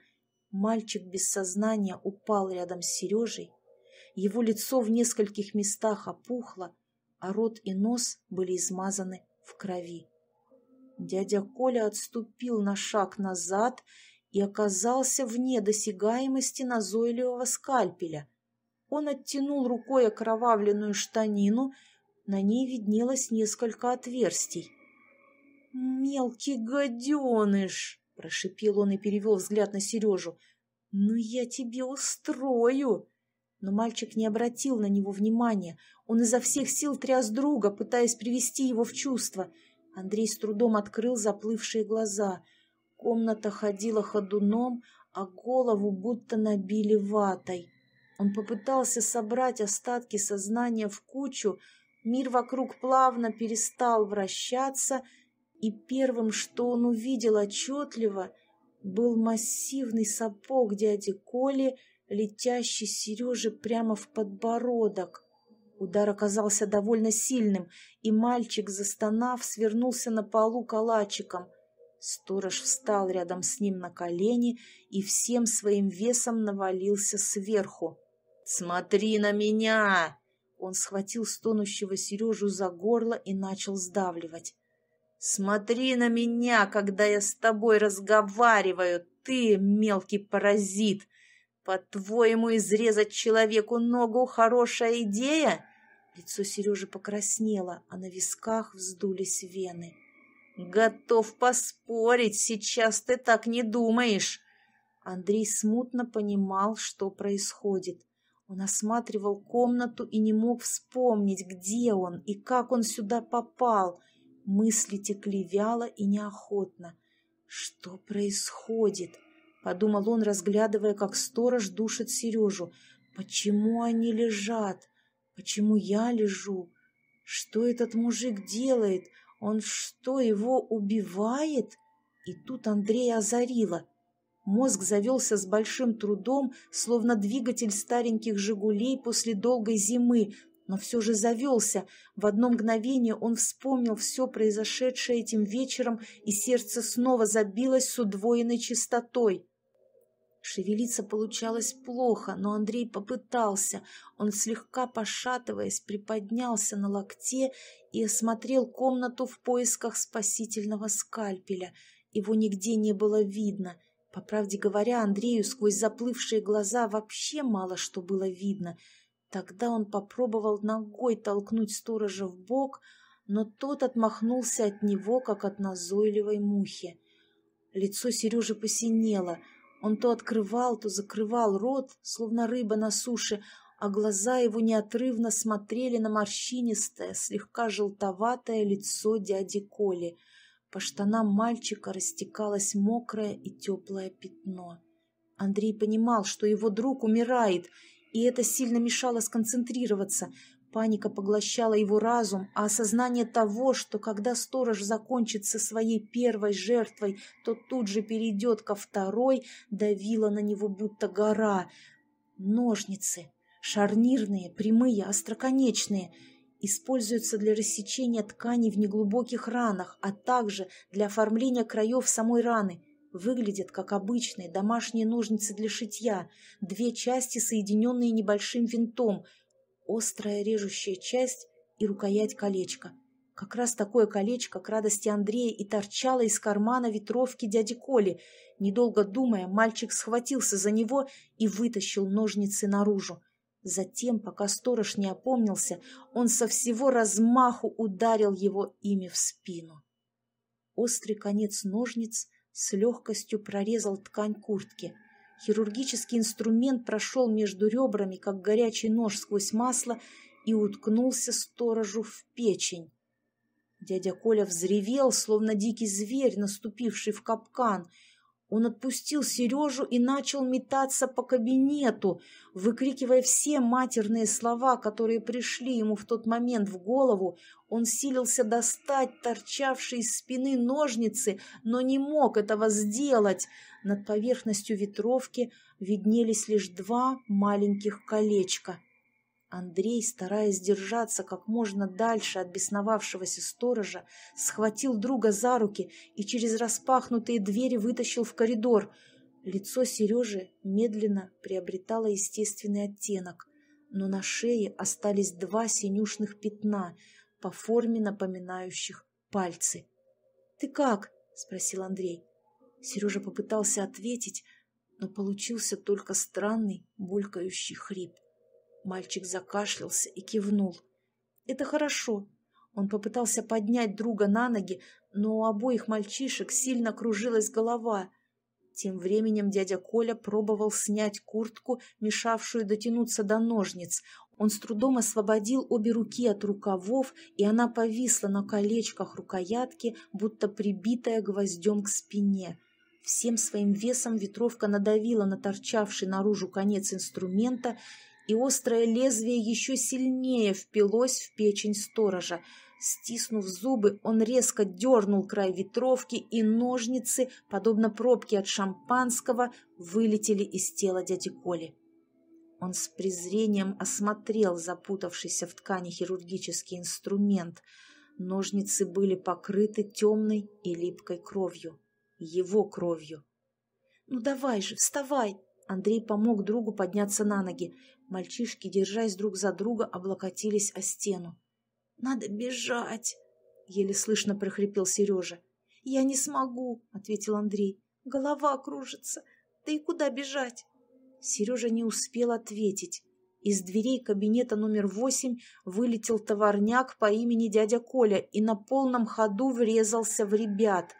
[SPEAKER 1] Мальчик без сознания упал рядом с Сережей. Его лицо в нескольких местах опухло, а рот и нос были измазаны в крови. Дядя Коля отступил на шаг назад и оказался вне досягаемости назойливого скальпеля — он оттянул рукой окровавленную штанину, на ней виднелось несколько отверстий. «Мелкий гаденыш!» — прошипел он и перевел взгляд на Сережу. «Ну я тебе устрою!» Но мальчик не обратил на него внимания. Он изо всех сил тряс друга, пытаясь привести его в чувство. Андрей с трудом открыл заплывшие глаза. Комната ходила ходуном, а голову будто набили ватой. Он попытался собрать остатки сознания в кучу, мир вокруг плавно перестал вращаться, и первым, что он увидел отчетливо, был массивный сапог дяди Коли, летящий Сереже прямо в подбородок. Удар оказался довольно сильным, и мальчик, застонав, свернулся на полу калачиком. Сторож встал рядом с ним на колени и всем своим весом навалился сверху. «Смотри на меня!» Он схватил стонущего Сережу за горло и начал сдавливать. «Смотри на меня, когда я с тобой разговариваю, ты, мелкий паразит! По-твоему, изрезать человеку ногу — хорошая идея?» Лицо Сережи покраснело, а на висках вздулись вены. «Готов поспорить, сейчас ты так не думаешь!» Андрей смутно понимал, что происходит. Он осматривал комнату и не мог вспомнить, где он и как он сюда попал. Мысли текли вяло и неохотно. «Что происходит?» — подумал он, разглядывая, как сторож душит Сережу. «Почему они лежат? Почему я лежу? Что этот мужик делает? Он что, его убивает?» И тут Андрея озарило. Мозг завелся с большим трудом, словно двигатель стареньких «Жигулей» после долгой зимы, но все же завелся. В одно мгновение он вспомнил все произошедшее этим вечером, и сердце снова забилось с удвоенной частотой. Шевелиться получалось плохо, но Андрей попытался. Он, слегка пошатываясь, приподнялся на локте и осмотрел комнату в поисках спасительного скальпеля. Его нигде не было видно — по правде говоря, Андрею сквозь заплывшие глаза вообще мало что было видно. Тогда он попробовал ногой толкнуть сторожа в бок, но тот отмахнулся от него, как от назойливой мухи. Лицо Сережи посинело. Он то открывал, то закрывал рот, словно рыба на суше, а глаза его неотрывно смотрели на морщинистое, слегка желтоватое лицо дяди Коли — по штанам мальчика растекалось мокрое и теплое пятно. Андрей понимал, что его друг умирает, и это сильно мешало сконцентрироваться. Паника поглощала его разум, а осознание того, что когда сторож закончит со своей первой жертвой, то тут же перейдет ко второй, давило на него будто гора. Ножницы. Шарнирные, прямые, остроконечные — используются для рассечения тканей в неглубоких ранах, а также для оформления краев самой раны. Выглядят как обычные домашние ножницы для шитья, две части, соединенные небольшим винтом, острая режущая часть и рукоять колечка. Как раз такое колечко, к радости Андрея, и торчало из кармана ветровки дяди Коли. Недолго думая, мальчик схватился за него и вытащил ножницы наружу. Затем, пока сторож не опомнился, он со всего размаху ударил его ими в спину. Острый конец ножниц с легкостью прорезал ткань куртки. Хирургический инструмент прошел между ребрами, как горячий нож сквозь масло, и уткнулся сторожу в печень. Дядя Коля взревел, словно дикий зверь, наступивший в капкан — он отпустил Сережу и начал метаться по кабинету, выкрикивая все матерные слова, которые пришли ему в тот момент в голову. Он силился достать торчавшие из спины ножницы, но не мог этого сделать. Над поверхностью ветровки виднелись лишь два маленьких колечка — Андрей, стараясь держаться как можно дальше от бесновавшегося сторожа, схватил друга за руки и через распахнутые двери вытащил в коридор. Лицо Сережи медленно приобретало естественный оттенок, но на шее остались два синюшных пятна, по форме напоминающих пальцы. «Ты как?» — спросил Андрей. Сережа попытался ответить, но получился только странный булькающий хрип. Мальчик закашлялся и кивнул. «Это хорошо». Он попытался поднять друга на ноги, но у обоих мальчишек сильно кружилась голова. Тем временем дядя Коля пробовал снять куртку, мешавшую дотянуться до ножниц. Он с трудом освободил обе руки от рукавов, и она повисла на колечках рукоятки, будто прибитая гвоздем к спине. Всем своим весом ветровка надавила на торчавший наружу конец инструмента, и острое лезвие еще сильнее впилось в печень сторожа. Стиснув зубы, он резко дернул край ветровки, и ножницы, подобно пробке от шампанского, вылетели из тела дяди Коли. Он с презрением осмотрел запутавшийся в ткани хирургический инструмент. Ножницы были покрыты темной и липкой кровью. Его кровью. «Ну давай же, вставай!» Андрей помог другу подняться на ноги. Мальчишки, держась друг за друга, облокотились о стену. «Надо бежать!» — еле слышно прохрипел Сережа. «Я не смогу!» — ответил Андрей. «Голова кружится! Да и куда бежать?» Сережа не успел ответить. Из дверей кабинета номер восемь вылетел товарняк по имени дядя Коля и на полном ходу врезался в ребят.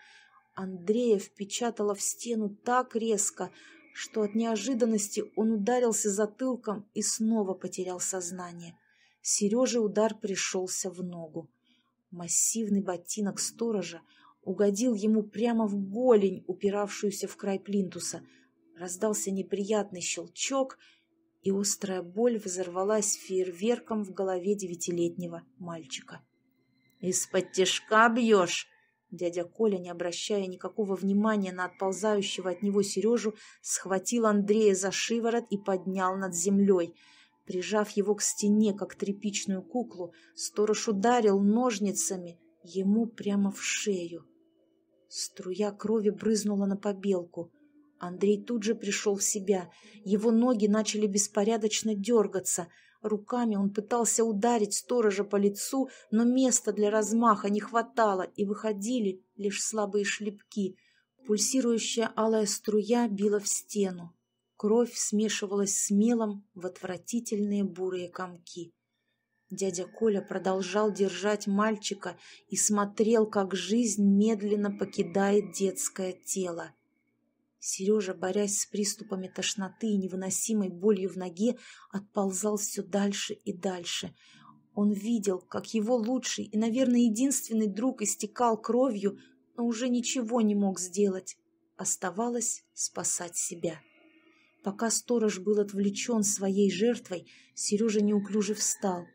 [SPEAKER 1] Андрея впечатала в стену так резко, что от неожиданности он ударился затылком и снова потерял сознание. Сереже удар пришелся в ногу. Массивный ботинок сторожа угодил ему прямо в голень, упиравшуюся в край плинтуса. Раздался неприятный щелчок, и острая боль взорвалась фейерверком в голове девятилетнего мальчика. «Из-под тяжка бьешь!» Дядя Коля, не обращая никакого внимания на отползающего от него Сережу, схватил Андрея за шиворот и поднял над землей. Прижав его к стене, как тряпичную куклу, сторож ударил ножницами ему прямо в шею. Струя крови брызнула на побелку. Андрей тут же пришел в себя. Его ноги начали беспорядочно дергаться — Руками он пытался ударить сторожа по лицу, но места для размаха не хватало, и выходили лишь слабые шлепки. Пульсирующая алая струя била в стену. Кровь смешивалась с мелом в отвратительные бурые комки. Дядя Коля продолжал держать мальчика и смотрел, как жизнь медленно покидает детское тело. Сережа, борясь с приступами тошноты и невыносимой болью в ноге, отползал все дальше и дальше. Он видел, как его лучший и, наверное, единственный друг истекал кровью, но уже ничего не мог сделать. Оставалось спасать себя. Пока сторож был отвлечен своей жертвой, Сережа неуклюже встал.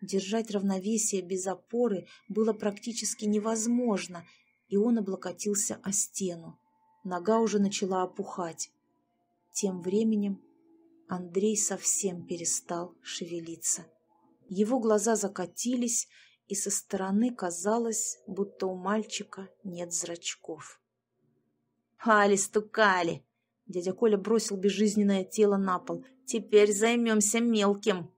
[SPEAKER 1] Держать равновесие без опоры было практически невозможно, и он облокотился о стену. Нога уже начала опухать. Тем временем Андрей совсем перестал шевелиться. Его глаза закатились, и со стороны казалось, будто у мальчика нет зрачков. «Али, стукали!» Дядя Коля бросил безжизненное тело на пол. «Теперь займемся мелким!»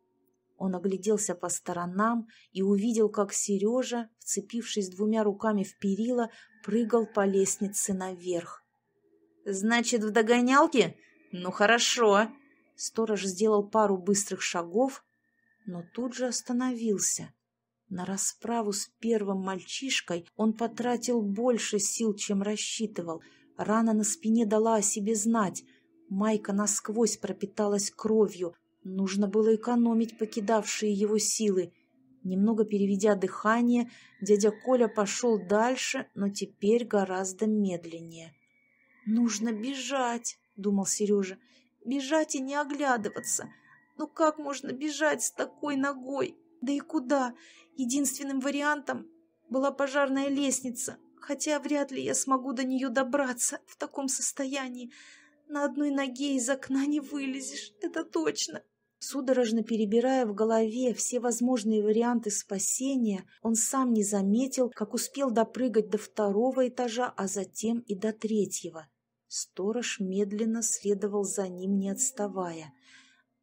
[SPEAKER 1] Он огляделся по сторонам и увидел, как Сережа, вцепившись двумя руками в перила, прыгал по лестнице наверх. «Значит, в догонялке? Ну, хорошо!» Сторож сделал пару быстрых шагов, но тут же остановился. На расправу с первым мальчишкой он потратил больше сил, чем рассчитывал. Рана на спине дала о себе знать. Майка насквозь пропиталась кровью. Нужно было экономить покидавшие его силы. Немного переведя дыхание, дядя Коля пошел дальше, но теперь гораздо медленнее. «Нужно бежать», — думал Сережа. «Бежать и не оглядываться. Ну как можно бежать с такой ногой? Да и куда? Единственным вариантом была пожарная лестница, хотя вряд ли я смогу до нее добраться в таком состоянии. На одной ноге из окна не вылезешь, это точно». Судорожно перебирая в голове все возможные варианты спасения, он сам не заметил, как успел допрыгать до второго этажа, а затем и до третьего. Сторож медленно следовал за ним, не отставая.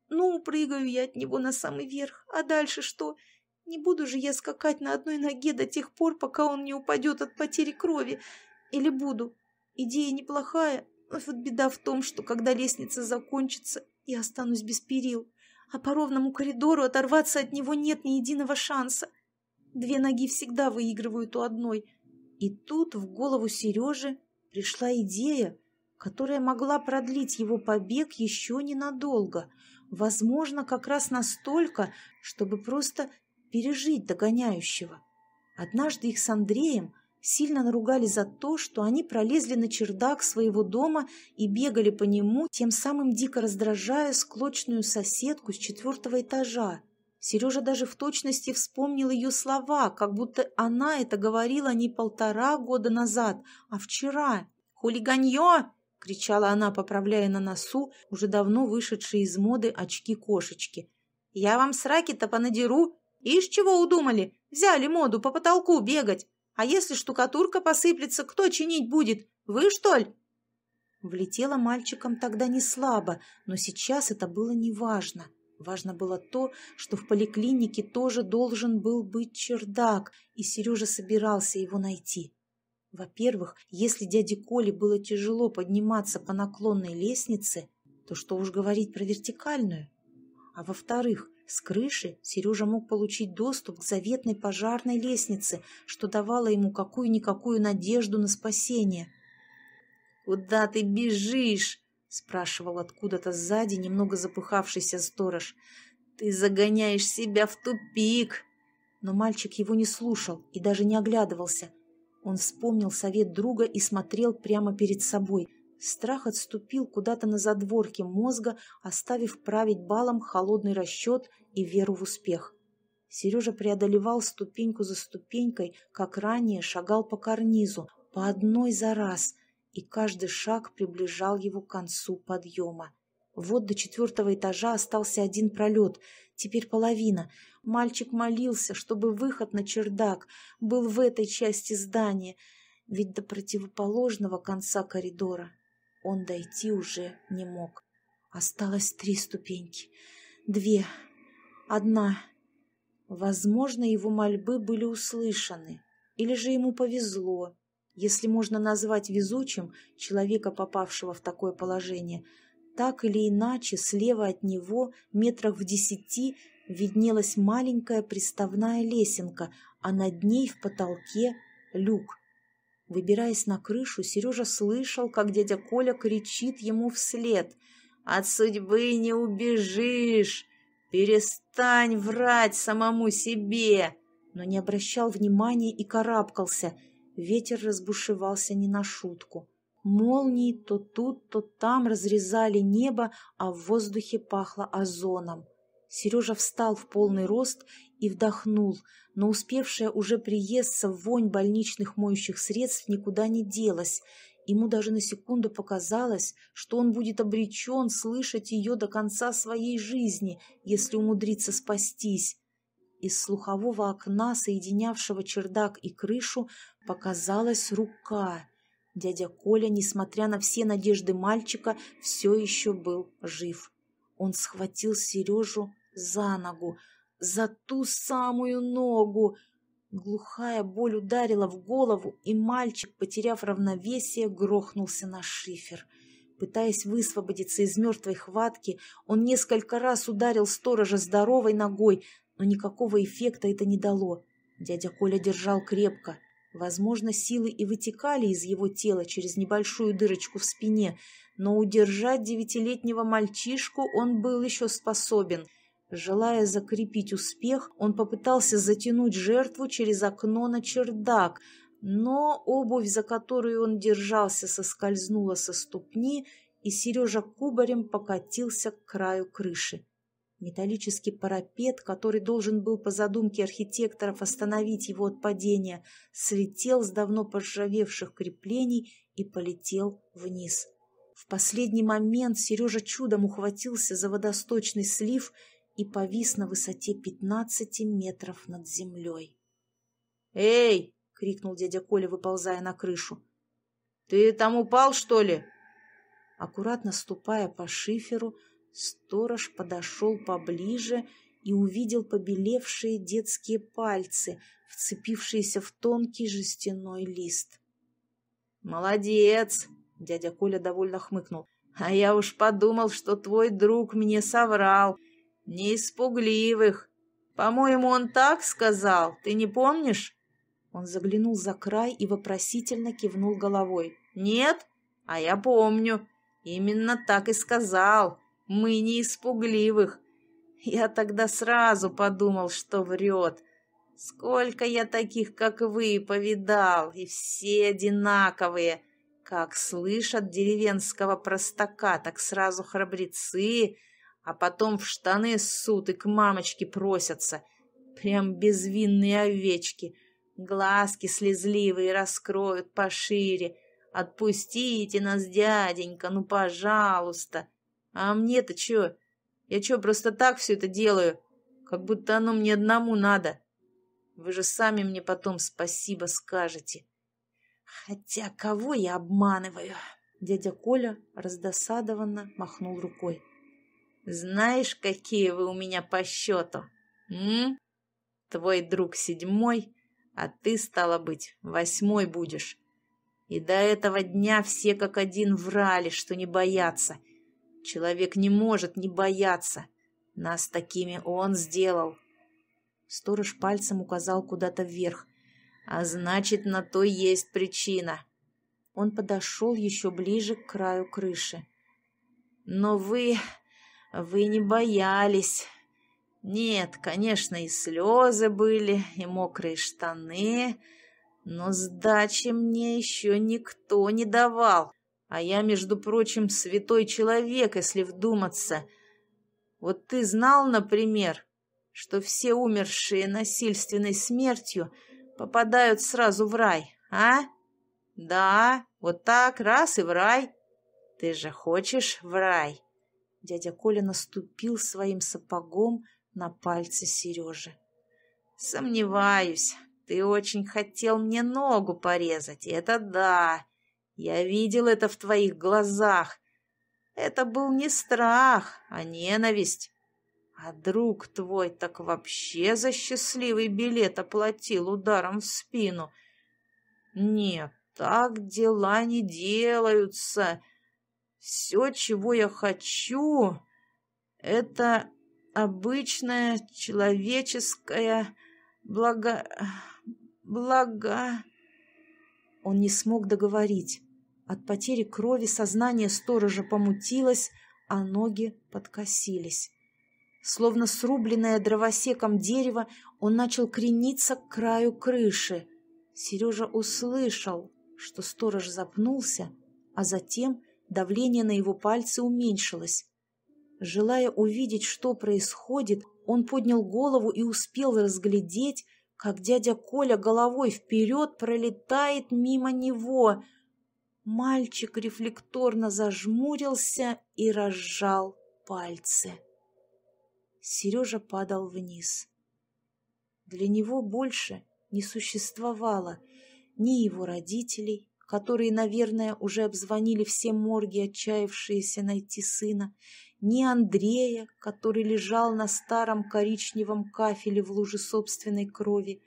[SPEAKER 1] «Ну, прыгаю я от него на самый верх, а дальше что? Не буду же я скакать на одной ноге до тех пор, пока он не упадет от потери крови. Или буду? Идея неплохая, но вот беда в том, что когда лестница закончится, я останусь без перил а по ровному коридору оторваться от него нет ни единого шанса. Две ноги всегда выигрывают у одной. И тут в голову Сережи пришла идея, которая могла продлить его побег еще ненадолго, возможно, как раз настолько, чтобы просто пережить догоняющего. Однажды их с Андреем сильно наругали за то, что они пролезли на чердак своего дома и бегали по нему, тем самым дико раздражая склочную соседку с четвертого этажа. Сережа даже в точности вспомнил ее слова, как будто она это говорила не полтора года назад, а вчера. «Хулиганье!» — кричала она, поправляя на носу уже давно вышедшие из моды очки-кошечки. «Я вам сраки-то понадеру! Ишь, чего удумали? Взяли моду по потолку бегать! А если штукатурка посыплется, кто чинить будет? Вы, что ли?» Влетела мальчиком тогда не слабо, но сейчас это было неважно. Важно было то, что в поликлинике тоже должен был быть чердак, и Сережа собирался его найти. Во-первых, если дяде Коле было тяжело подниматься по наклонной лестнице, то что уж говорить про вертикальную? А во-вторых, с крыши Сережа мог получить доступ к заветной пожарной лестнице, что давало ему какую-никакую надежду на спасение. «Куда ты бежишь?» — спрашивал откуда-то сзади немного запыхавшийся сторож. «Ты загоняешь себя в тупик!» Но мальчик его не слушал и даже не оглядывался. Он вспомнил совет друга и смотрел прямо перед собой — Страх отступил куда-то на задворке мозга, оставив править балом холодный расчет и веру в успех. Сережа преодолевал ступеньку за ступенькой, как ранее шагал по карнизу, по одной за раз, и каждый шаг приближал его к концу подъема. Вот до четвертого этажа остался один пролет, теперь половина. Мальчик молился, чтобы выход на чердак был в этой части здания, ведь до противоположного конца коридора он дойти уже не мог. Осталось три ступеньки. Две. Одна. Возможно, его мольбы были услышаны. Или же ему повезло, если можно назвать везучим человека, попавшего в такое положение. Так или иначе, слева от него, метрах в десяти, виднелась маленькая приставная лесенка, а над ней в потолке люк. Выбираясь на крышу, Сережа слышал, как дядя Коля кричит ему вслед. «От судьбы не убежишь! Перестань врать самому себе!» Но не обращал внимания и карабкался. Ветер разбушевался не на шутку. Молнии то тут, то там разрезали небо, а в воздухе пахло озоном. Сережа встал в полный рост и вдохнул, но успевшая уже приесться вонь больничных моющих средств никуда не делась. Ему даже на секунду показалось, что он будет обречен слышать ее до конца своей жизни, если умудрится спастись. Из слухового окна, соединявшего чердак и крышу, показалась рука. Дядя Коля, несмотря на все надежды мальчика, все еще был жив. Он схватил Сережу за ногу, за ту самую ногу. Глухая боль ударила в голову, и мальчик, потеряв равновесие, грохнулся на шифер. Пытаясь высвободиться из мертвой хватки, он несколько раз ударил сторожа здоровой ногой, но никакого эффекта это не дало. Дядя Коля держал крепко. Возможно, силы и вытекали из его тела через небольшую дырочку в спине, но удержать девятилетнего мальчишку он был еще способен. Желая закрепить успех, он попытался затянуть жертву через окно на чердак, но обувь, за которую он держался, соскользнула со ступни, и Сережа кубарем покатился к краю крыши. Металлический парапет, который должен был по задумке архитекторов остановить его от падения, слетел с давно поржавевших креплений и полетел вниз. В последний момент Сережа чудом ухватился за водосточный слив и повис на высоте пятнадцати метров над землей. «Эй!» — крикнул дядя Коля, выползая на крышу. «Ты там упал, что ли?» Аккуратно ступая по шиферу, Сторож подошел поближе и увидел побелевшие детские пальцы, вцепившиеся в тонкий жестяной лист. «Молодец!» — дядя Коля довольно хмыкнул. «А я уж подумал, что твой друг мне соврал. Не испугливых. По-моему, он так сказал. Ты не помнишь?» Он заглянул за край и вопросительно кивнул головой. «Нет? А я помню. Именно так и сказал. Мы не испугливых. Я тогда сразу подумал, что врет. Сколько я таких, как вы, повидал, и все одинаковые. Как слышат деревенского простака, так сразу храбрецы, а потом в штаны ссут и к мамочке просятся. Прям безвинные овечки. Глазки слезливые раскроют пошире. Отпустите нас, дяденька, ну, пожалуйста. А мне-то чё? Я чё, просто так все это делаю? Как будто оно мне одному надо. Вы же сами мне потом спасибо скажете. Хотя кого я обманываю? Дядя Коля раздосадованно махнул рукой. Знаешь, какие вы у меня по счету? М? Твой друг седьмой, а ты, стало быть, восьмой будешь. И до этого дня все как один врали, что не боятся — Человек не может не бояться. Нас такими он сделал. Сторож пальцем указал куда-то вверх. А значит, на то есть причина. Он подошел еще ближе к краю крыши. Но вы... вы не боялись. Нет, конечно, и слезы были, и мокрые штаны, но сдачи мне еще никто не давал. А я, между прочим, святой человек, если вдуматься. Вот ты знал, например, что все умершие насильственной смертью попадают сразу в рай, а? Да, вот так, раз и в рай. Ты же хочешь в рай? Дядя Коля наступил своим сапогом на пальцы Сережи. Сомневаюсь, ты очень хотел мне ногу порезать, это да. Я видел это в твоих глазах. Это был не страх, а ненависть. А друг твой так вообще за счастливый билет оплатил ударом в спину. Нет, так дела не делаются. Все, чего я хочу, это обычная человеческая благо... благо... Он не смог договорить. От потери крови сознание сторожа помутилось, а ноги подкосились. Словно срубленное дровосеком дерево, он начал крениться к краю крыши. Сережа услышал, что сторож запнулся, а затем давление на его пальцы уменьшилось. Желая увидеть, что происходит, он поднял голову и успел разглядеть, как дядя Коля головой вперед пролетает мимо него — Мальчик рефлекторно зажмурился и разжал пальцы. Сережа падал вниз. Для него больше не существовало ни его родителей, которые, наверное, уже обзвонили все морги, отчаявшиеся найти сына, ни Андрея, который лежал на старом коричневом кафеле в луже собственной крови,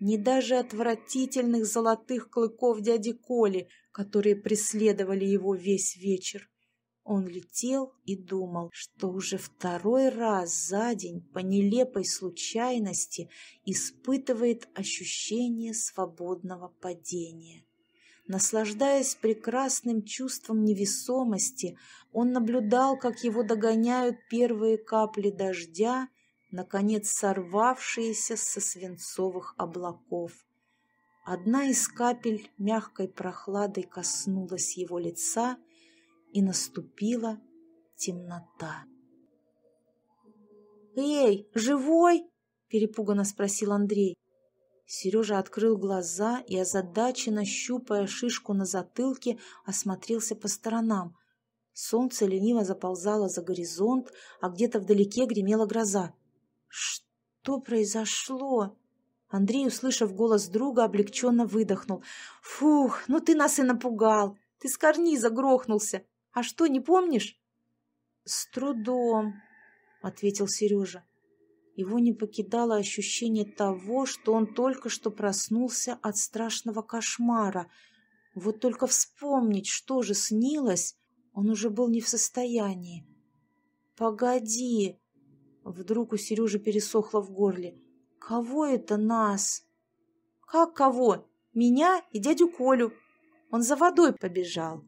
[SPEAKER 1] ни даже отвратительных золотых клыков дяди Коли, которые преследовали его весь вечер. Он летел и думал, что уже второй раз за день по нелепой случайности испытывает ощущение свободного падения. Наслаждаясь прекрасным чувством невесомости, он наблюдал, как его догоняют первые капли дождя, наконец сорвавшиеся со свинцовых облаков. Одна из капель мягкой прохладой коснулась его лица, и наступила темнота. «Эй, живой?» – перепуганно спросил Андрей. Сережа открыл глаза и, озадаченно щупая шишку на затылке, осмотрелся по сторонам. Солнце лениво заползало за горизонт, а где-то вдалеке гремела гроза. «Что произошло?» Андрей, услышав голос друга, облегченно выдохнул. «Фух, ну ты нас и напугал! Ты с карниза грохнулся! А что, не помнишь?» «С трудом», — ответил Сережа. Его не покидало ощущение того, что он только что проснулся от страшного кошмара. Вот только вспомнить, что же снилось, он уже был не в состоянии. «Погоди!» Вдруг у Сережи пересохло в горле. «Кого это нас?» «Как кого? Меня и дядю Колю. Он за водой побежал.